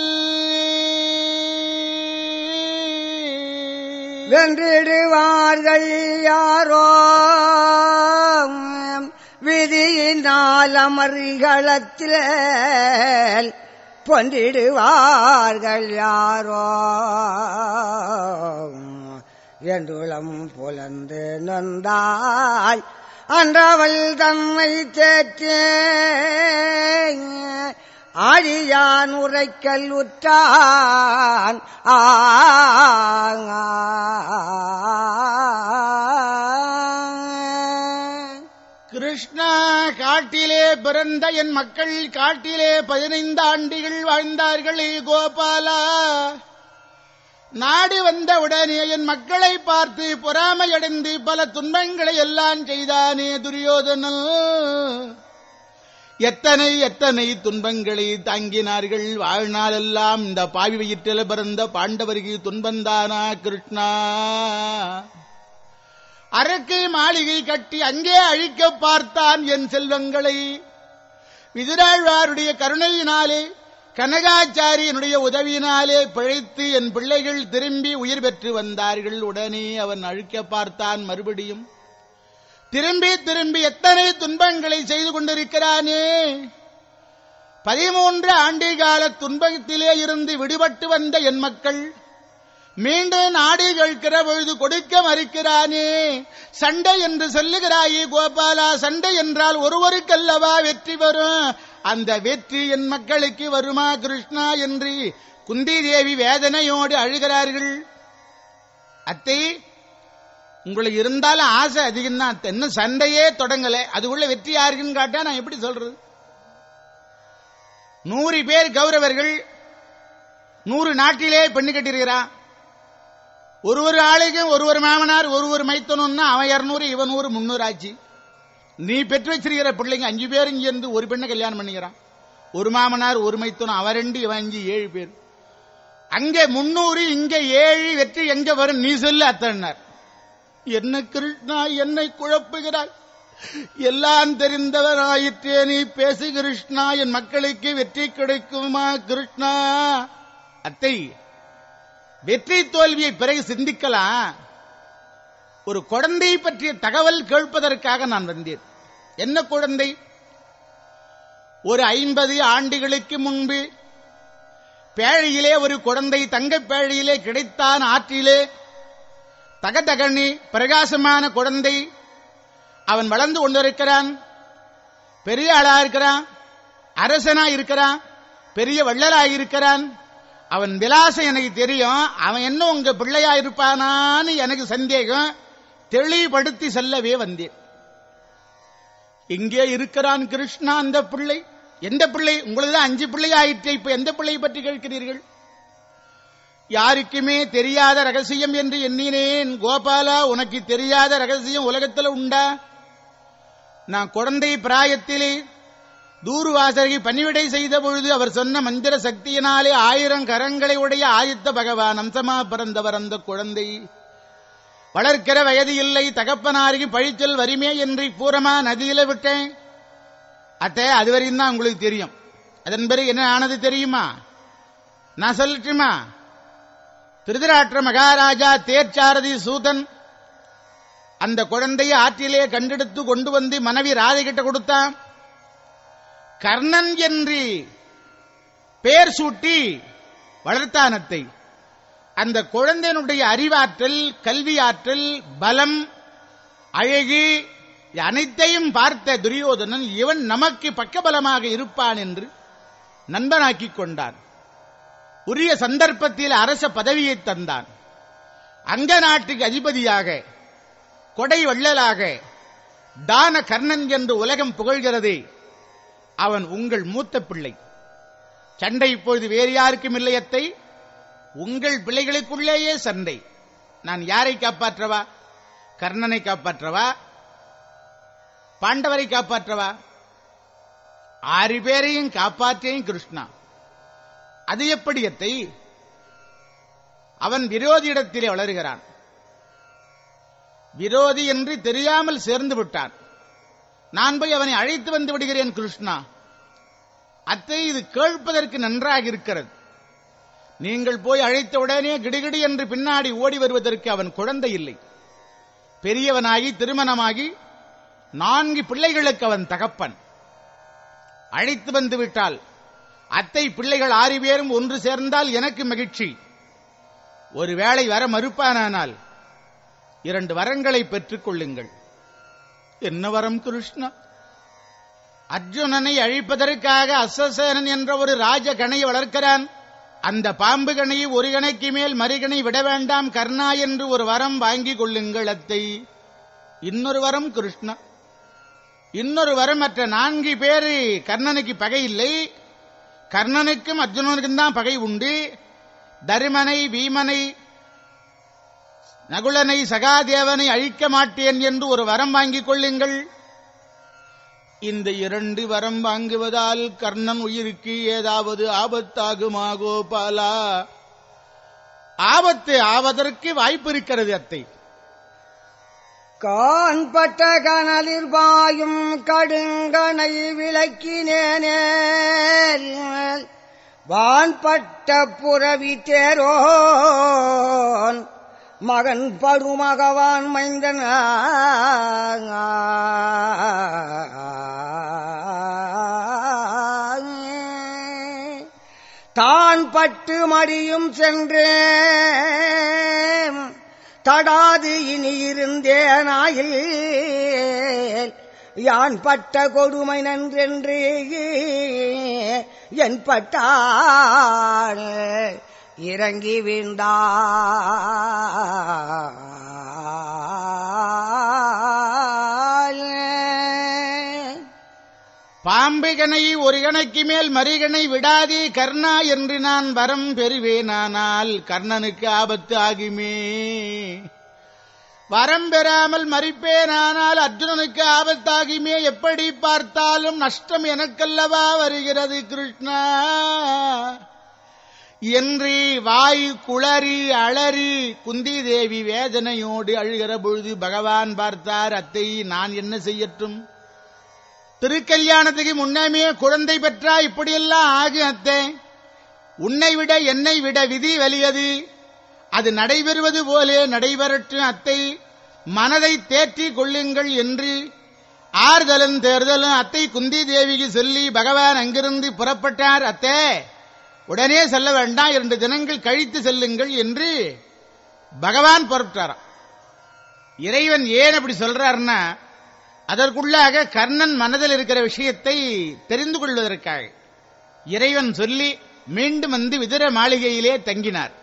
வென்றிடுவார்கள் யாரோ? விதியினால் அமர்களத்தில் பொன்றிடுவார்கள் யாரோ? என்றுளம் புலந்து நொந்தாள் அன்றவள் தன்னை தேற்றே. அழியான் உரைக்கல் உற்றான். ஆ கிருஷ்ணா காட்டிலே பிறந்த என் மக்கள் காட்டிலே பதினைந்து ஆண்டுகள் வாழ்ந்தார்களே கோபாலா. நாடு வந்த உடனே என் மக்களை பார்த்து பொறாமையடைந்து பல துன்பங்களை எல்லாம் செய்தானே துரியோதனல் எத்தனை எத்தனை துன்பங்களை தாங்கினார்கள். வாழ்நாளெல்லாம் இந்த பாவி வயிற்றில் பிறந்த பாண்டவருக்கு துன்பந்தானா கிருஷ்ணா? அரக்கை மாளிகை கட்டி அங்கே அழிக்க பார்த்தான் என் செல்வங்களை. விதிராழ்வாருடைய கருணையினாலே கனகாச்சாரியனுடைய உதவியினாலே பிழைத்து என் பிள்ளைகள் திரும்பி உயிர் பெற்று வந்தார்கள். உடனே அவன் அழிக்க பார்த்தான் மறுபடியும். திரும்பி திரும்பி எத்தனை துன்பங்களை செய்து கொண்டிருக்கிறானே? பதிமூன்று ஆண்டிகால துன்பத்திலே இருந்து விடுபட்டு வந்த என் மக்கள் மீண்டும் நாடி கேட்கிற பொழுது கொடுக்க மறுக்கிறானே. சண்டை என்று சொல்லுகிறாயே கோபாலா சண்டை என்றால் ஒருவருக்கல்லவா வெற்றி வரும்? அந்த வெற்றி என் மக்களுக்கு வருமா கிருஷ்ணா என்று குந்தி தேவி வேதனையோடு அழுகிறார்கள். அத்தை உங்களுக்கு இருந்தாலும் ஆசை அதிகம் தான் இன்னும் சண்டையே தொடங்கல. அதுக்குள்ள வெற்றி யாருக்குன்னு காட்டா நான் எப்படி சொல்றது? நூறு பேர் கௌரவர்கள் நூறு நாட்டிலே பெண்ணு கட்டிருக்கிறான் ஒரு ஒரு ஆளுக்கும் ஒரு ஒரு மாமனார் ஒரு ஒரு மைத்தனும்னா அவன் இருநூறு இவன் நூறு முன்னூறு ஆச்சு. நீ பெற்று வச்சிருக்கிற பிள்ளைங்க அஞ்சு பேர் இங்க இருந்து ஒரு பெண்ணை கல்யாணம் பண்ணிக்கிறான். ஒரு மாமனார் ஒரு மைத்தனும் அவ ரெண்டு இவன் அஞ்சு ஏழு பேர். அங்கே முன்னூறு இங்க ஏழு வெற்றி எங்க வரும்? நீ சொல்லு அத்தனார் என்ன கிருஷ்ணா என்னை குழப்புகிறாய்? எல்லாம் தெரிந்தவர் ஆயிற்றே நீ பேசு கிருஷ்ணா என் மக்களுக்கு வெற்றி கிடைக்குமா கிருஷ்ணா? அத்தை வெற்றி தோல்வியை பிறகு சிந்திக்கலாம். ஒரு குழந்தை பற்றிய தகவல் கேட்பதற்காக நான் வந்தேன். என்ன குழந்தை? ஒரு ஐம்பது ஆண்டுகளுக்கு முன்பு பேழையிலே ஒரு குழந்தை தங்கப் பேழையிலே கிடைத்தான் ஆற்றிலே தகத்தகண்ணி பிரகாசமான குழந்தை. அவன் வளர்ந்து கொண்டிருக்கிறான். பெரிய ஆளா இருக்கிறான். அரசனா இருக்கிறான். பெரிய வள்ளலா இருக்கிறான். அவன் விலாசம் எனக்கு தெரியும். அவன் என்ன உங்க பிள்ளையா இருப்பானான்னு எனக்கு சந்தேகம். தெளிவுபடுத்தி செல்லவே வந்தேன். இங்கே இருக்கிறான் கிருஷ்ணா அந்த பிள்ளை. எந்த பிள்ளை? உங்களுக்கு தான் அஞ்சு பிள்ளை ஆயிற்று இப்ப எந்த பிள்ளையை பற்றி கேட்கிறீர்கள்? யாருக்குமே தெரியாத ரகசியம் என்று எண்ணினேன். கோபாலா உனக்கு தெரியாத ரகசியம் உலகத்தில் உண்டா? நான் குழந்தை பிராயத்திலே தூர்வாசகி பணிவிடை செய்த பொழுது அவர் சொன்ன மந்திர சக்தியினாலே ஆயிரம் கரங்களை உடைய ஆயுத்த பகவான் அம்சமா பிறந்தவர் அந்த குழந்தை. வளர்க்கிற வயது இல்லை தகப்பனாருக்கு பழிச்சல் வறுமே என்று பூரமா நதியில விட்டேன். அத்தே அது வரையும் தான் உங்களுக்கு தெரியும். அதன் பிறகு என்ன ஆனது தெரியுமா? நான் சொல்லட்டுமா? திருதிராற்ற மகாராஜா தேர்ச்சாரதி சூதன் அந்த குழந்தையை ஆற்றிலே கண்டெடுத்து கொண்டு வந்து மனைவி ராதை கிட்ட கொடுத்தான். கர்ணன் என்று பெயர் சூட்டி வளர்த்தானத்தை. அந்த குழந்தையினுடைய அறிவாற்றல் கல்வியாற்றல் பலம் அழகு அனைத்தையும் பார்த்த துரியோதனன் இவன் நமக்கு பக்கபலமாக இருப்பான் என்று நண்பனாக்கிக் கொண்டான். உரிய சந்தர்ப்பத்தில் அரச பதவியை தந்தான். அங்க நாட்டுக்கு அதிபதியாக கொடை வள்ளலாக தான கர்ணன் என்று உலகம் புகழ்கிறதே அவன் உங்கள் மூத்த பிள்ளை. சண்டை இப்பொழுது வேறு யாருக்கும் இல்லையத்தை உங்கள் பிள்ளைகளுக்குள்ளேயே சண்டை. நான் யாரை காப்பாற்றவா? கர்ணனை காப்பாற்றவா? பாண்டவரை காப்பாற்றவா? ஆறு பேரையும் காப்பாற்றியும் கிருஷ்ணா. அது எப்படியத்தை அவன் விரோதியிடத்திலே வளருகிறான். விரோதி என்று தெரியாமல் சேர்ந்து விட்டான். நான் போய் அவனை அழைத்து வந்து விடுகிறேன் கிருஷ்ணா. அத்தை இது கேட்பதற்கு நன்றாக இருக்கிறது நீங்கள் போய் அழைத்த உடனே கிடுகிடு என்று பின்னாடி ஓடி வருவதற்கு அவன் குழந்தை இல்லை. பெரியவனாகி திருமணமாகி நான்கு பிள்ளைகளுக்கு அவன் தகப்பன். அழைத்து வந்து விட்டால் அத்தை பிள்ளைகள் ஆறு பேரும் ஒன்று சேர்ந்தால் எனக்கு மகிழ்ச்சி. ஒருவேளை வர மறுப்பானானால் இரண்டு வரங்களை பெற்றுக் கொள்ளுங்கள். என்ன வரம் கிருஷ்ணா? அர்ஜுனனை அழிப்பதற்காக அஸ்வசேனன் என்ற ஒரு ராஜ கணையை வளர்க்கிறான். அந்த பாம்பு கணையை ஒரு கணைக்கு மேல் மறுகணை விட வேண்டாம் கர்ணா என்று ஒரு வரம் வாங்கிக் கொள்ளுங்கள் அத்தை. இன்னொரு வரம் கிருஷ்ணா. இன்னொரு வரம் மற்ற நான்கு பேரு கர்ணனுக்கு பகை இல்லை. கர்ணனுக்கும் அர்ஜுனனுக்கும் தான் பகை உண்டு. தருமனை வீமனை நகுலனை சகாதேவனை அழிக்க மாட்டேன் என்று ஒரு வரம் வாங்கிக் கொள்ளுங்கள். இந்த இரண்டு வரம் வாங்குவதால் கர்ணன் உயிருக்கு ஏதாவது ஆபத்தாகுமா கோபாலா ஆபத்து ஆவதற்கு வாய்ப்பு இருக்கிறது அத்தை. காண்பட்ட கனலில் பாயும் கடுங்கனை விளக்கினேனே. வான்பட்ட புறவி தேரோன் மகன் படுமகவான் மைந்தன். தான் பட்டு மடியும் சென்றேன். தடாது இனி இருந்தேனாயில் யான் பட்ட கொடுமை நன்றென்று என் பட்டான் இறங்கி வீழ்ந்தாள். பாம்பு கணை ஒரு கணைக்கு மேல் மறுகணை விடாதே கர்ணா என்று நான் வரம் பெறுவேனானால் கர்ணனுக்கு ஆபத்து ஆகுமே. வரம் பெறாமல் மறிப்பேனானால் அர்ஜுனனுக்கு ஆபத்தாகுமே எப்படி பார்த்தாலும் நஷ்டம் எனக்கல்லவா வருகிறது கிருஷ்ணா? என்று வாய் குளறி அளறி குந்தி தேவி வேதனையோடு அழுகிற பொழுது பகவான் பார்த்தார் அத்தை நான் என்ன செய்யட்டும்? திருக்கல்யாணத்துக்கு முன்னமே குழந்தை பெற்றா இப்படியெல்லாம் ஆகும் அத்தே. உன்னை விட என்னை விட விதி வலியது. அது நடைபெறுவது போலே நடைபெறட்டும் அத்தை. மனதை தேற்றிக் கொள்ளுங்கள் என்று ஆறுதலும் தேர்தலும் அத்தை குந்தி தேவிக்கு சொல்லி பகவான் அங்கிருந்து புறப்பட்டார் அத்தே. உடனே செல்ல வேண்டாம் இரண்டு தினங்கள் கழித்து செல்லுங்கள் என்று பகவான் புறப்பட்டாராம். இறைவன் ஏன் அப்படி சொல்றாருன்னா அதற்குள்ளாக கர்ணன் மனதில் இருக்கிற விஷயத்தை தெரிந்து கொள்வதற்காக இறைவன் சொல்லி மீண்டும் வந்து விதிர மாளிகையிலே தங்கினார்.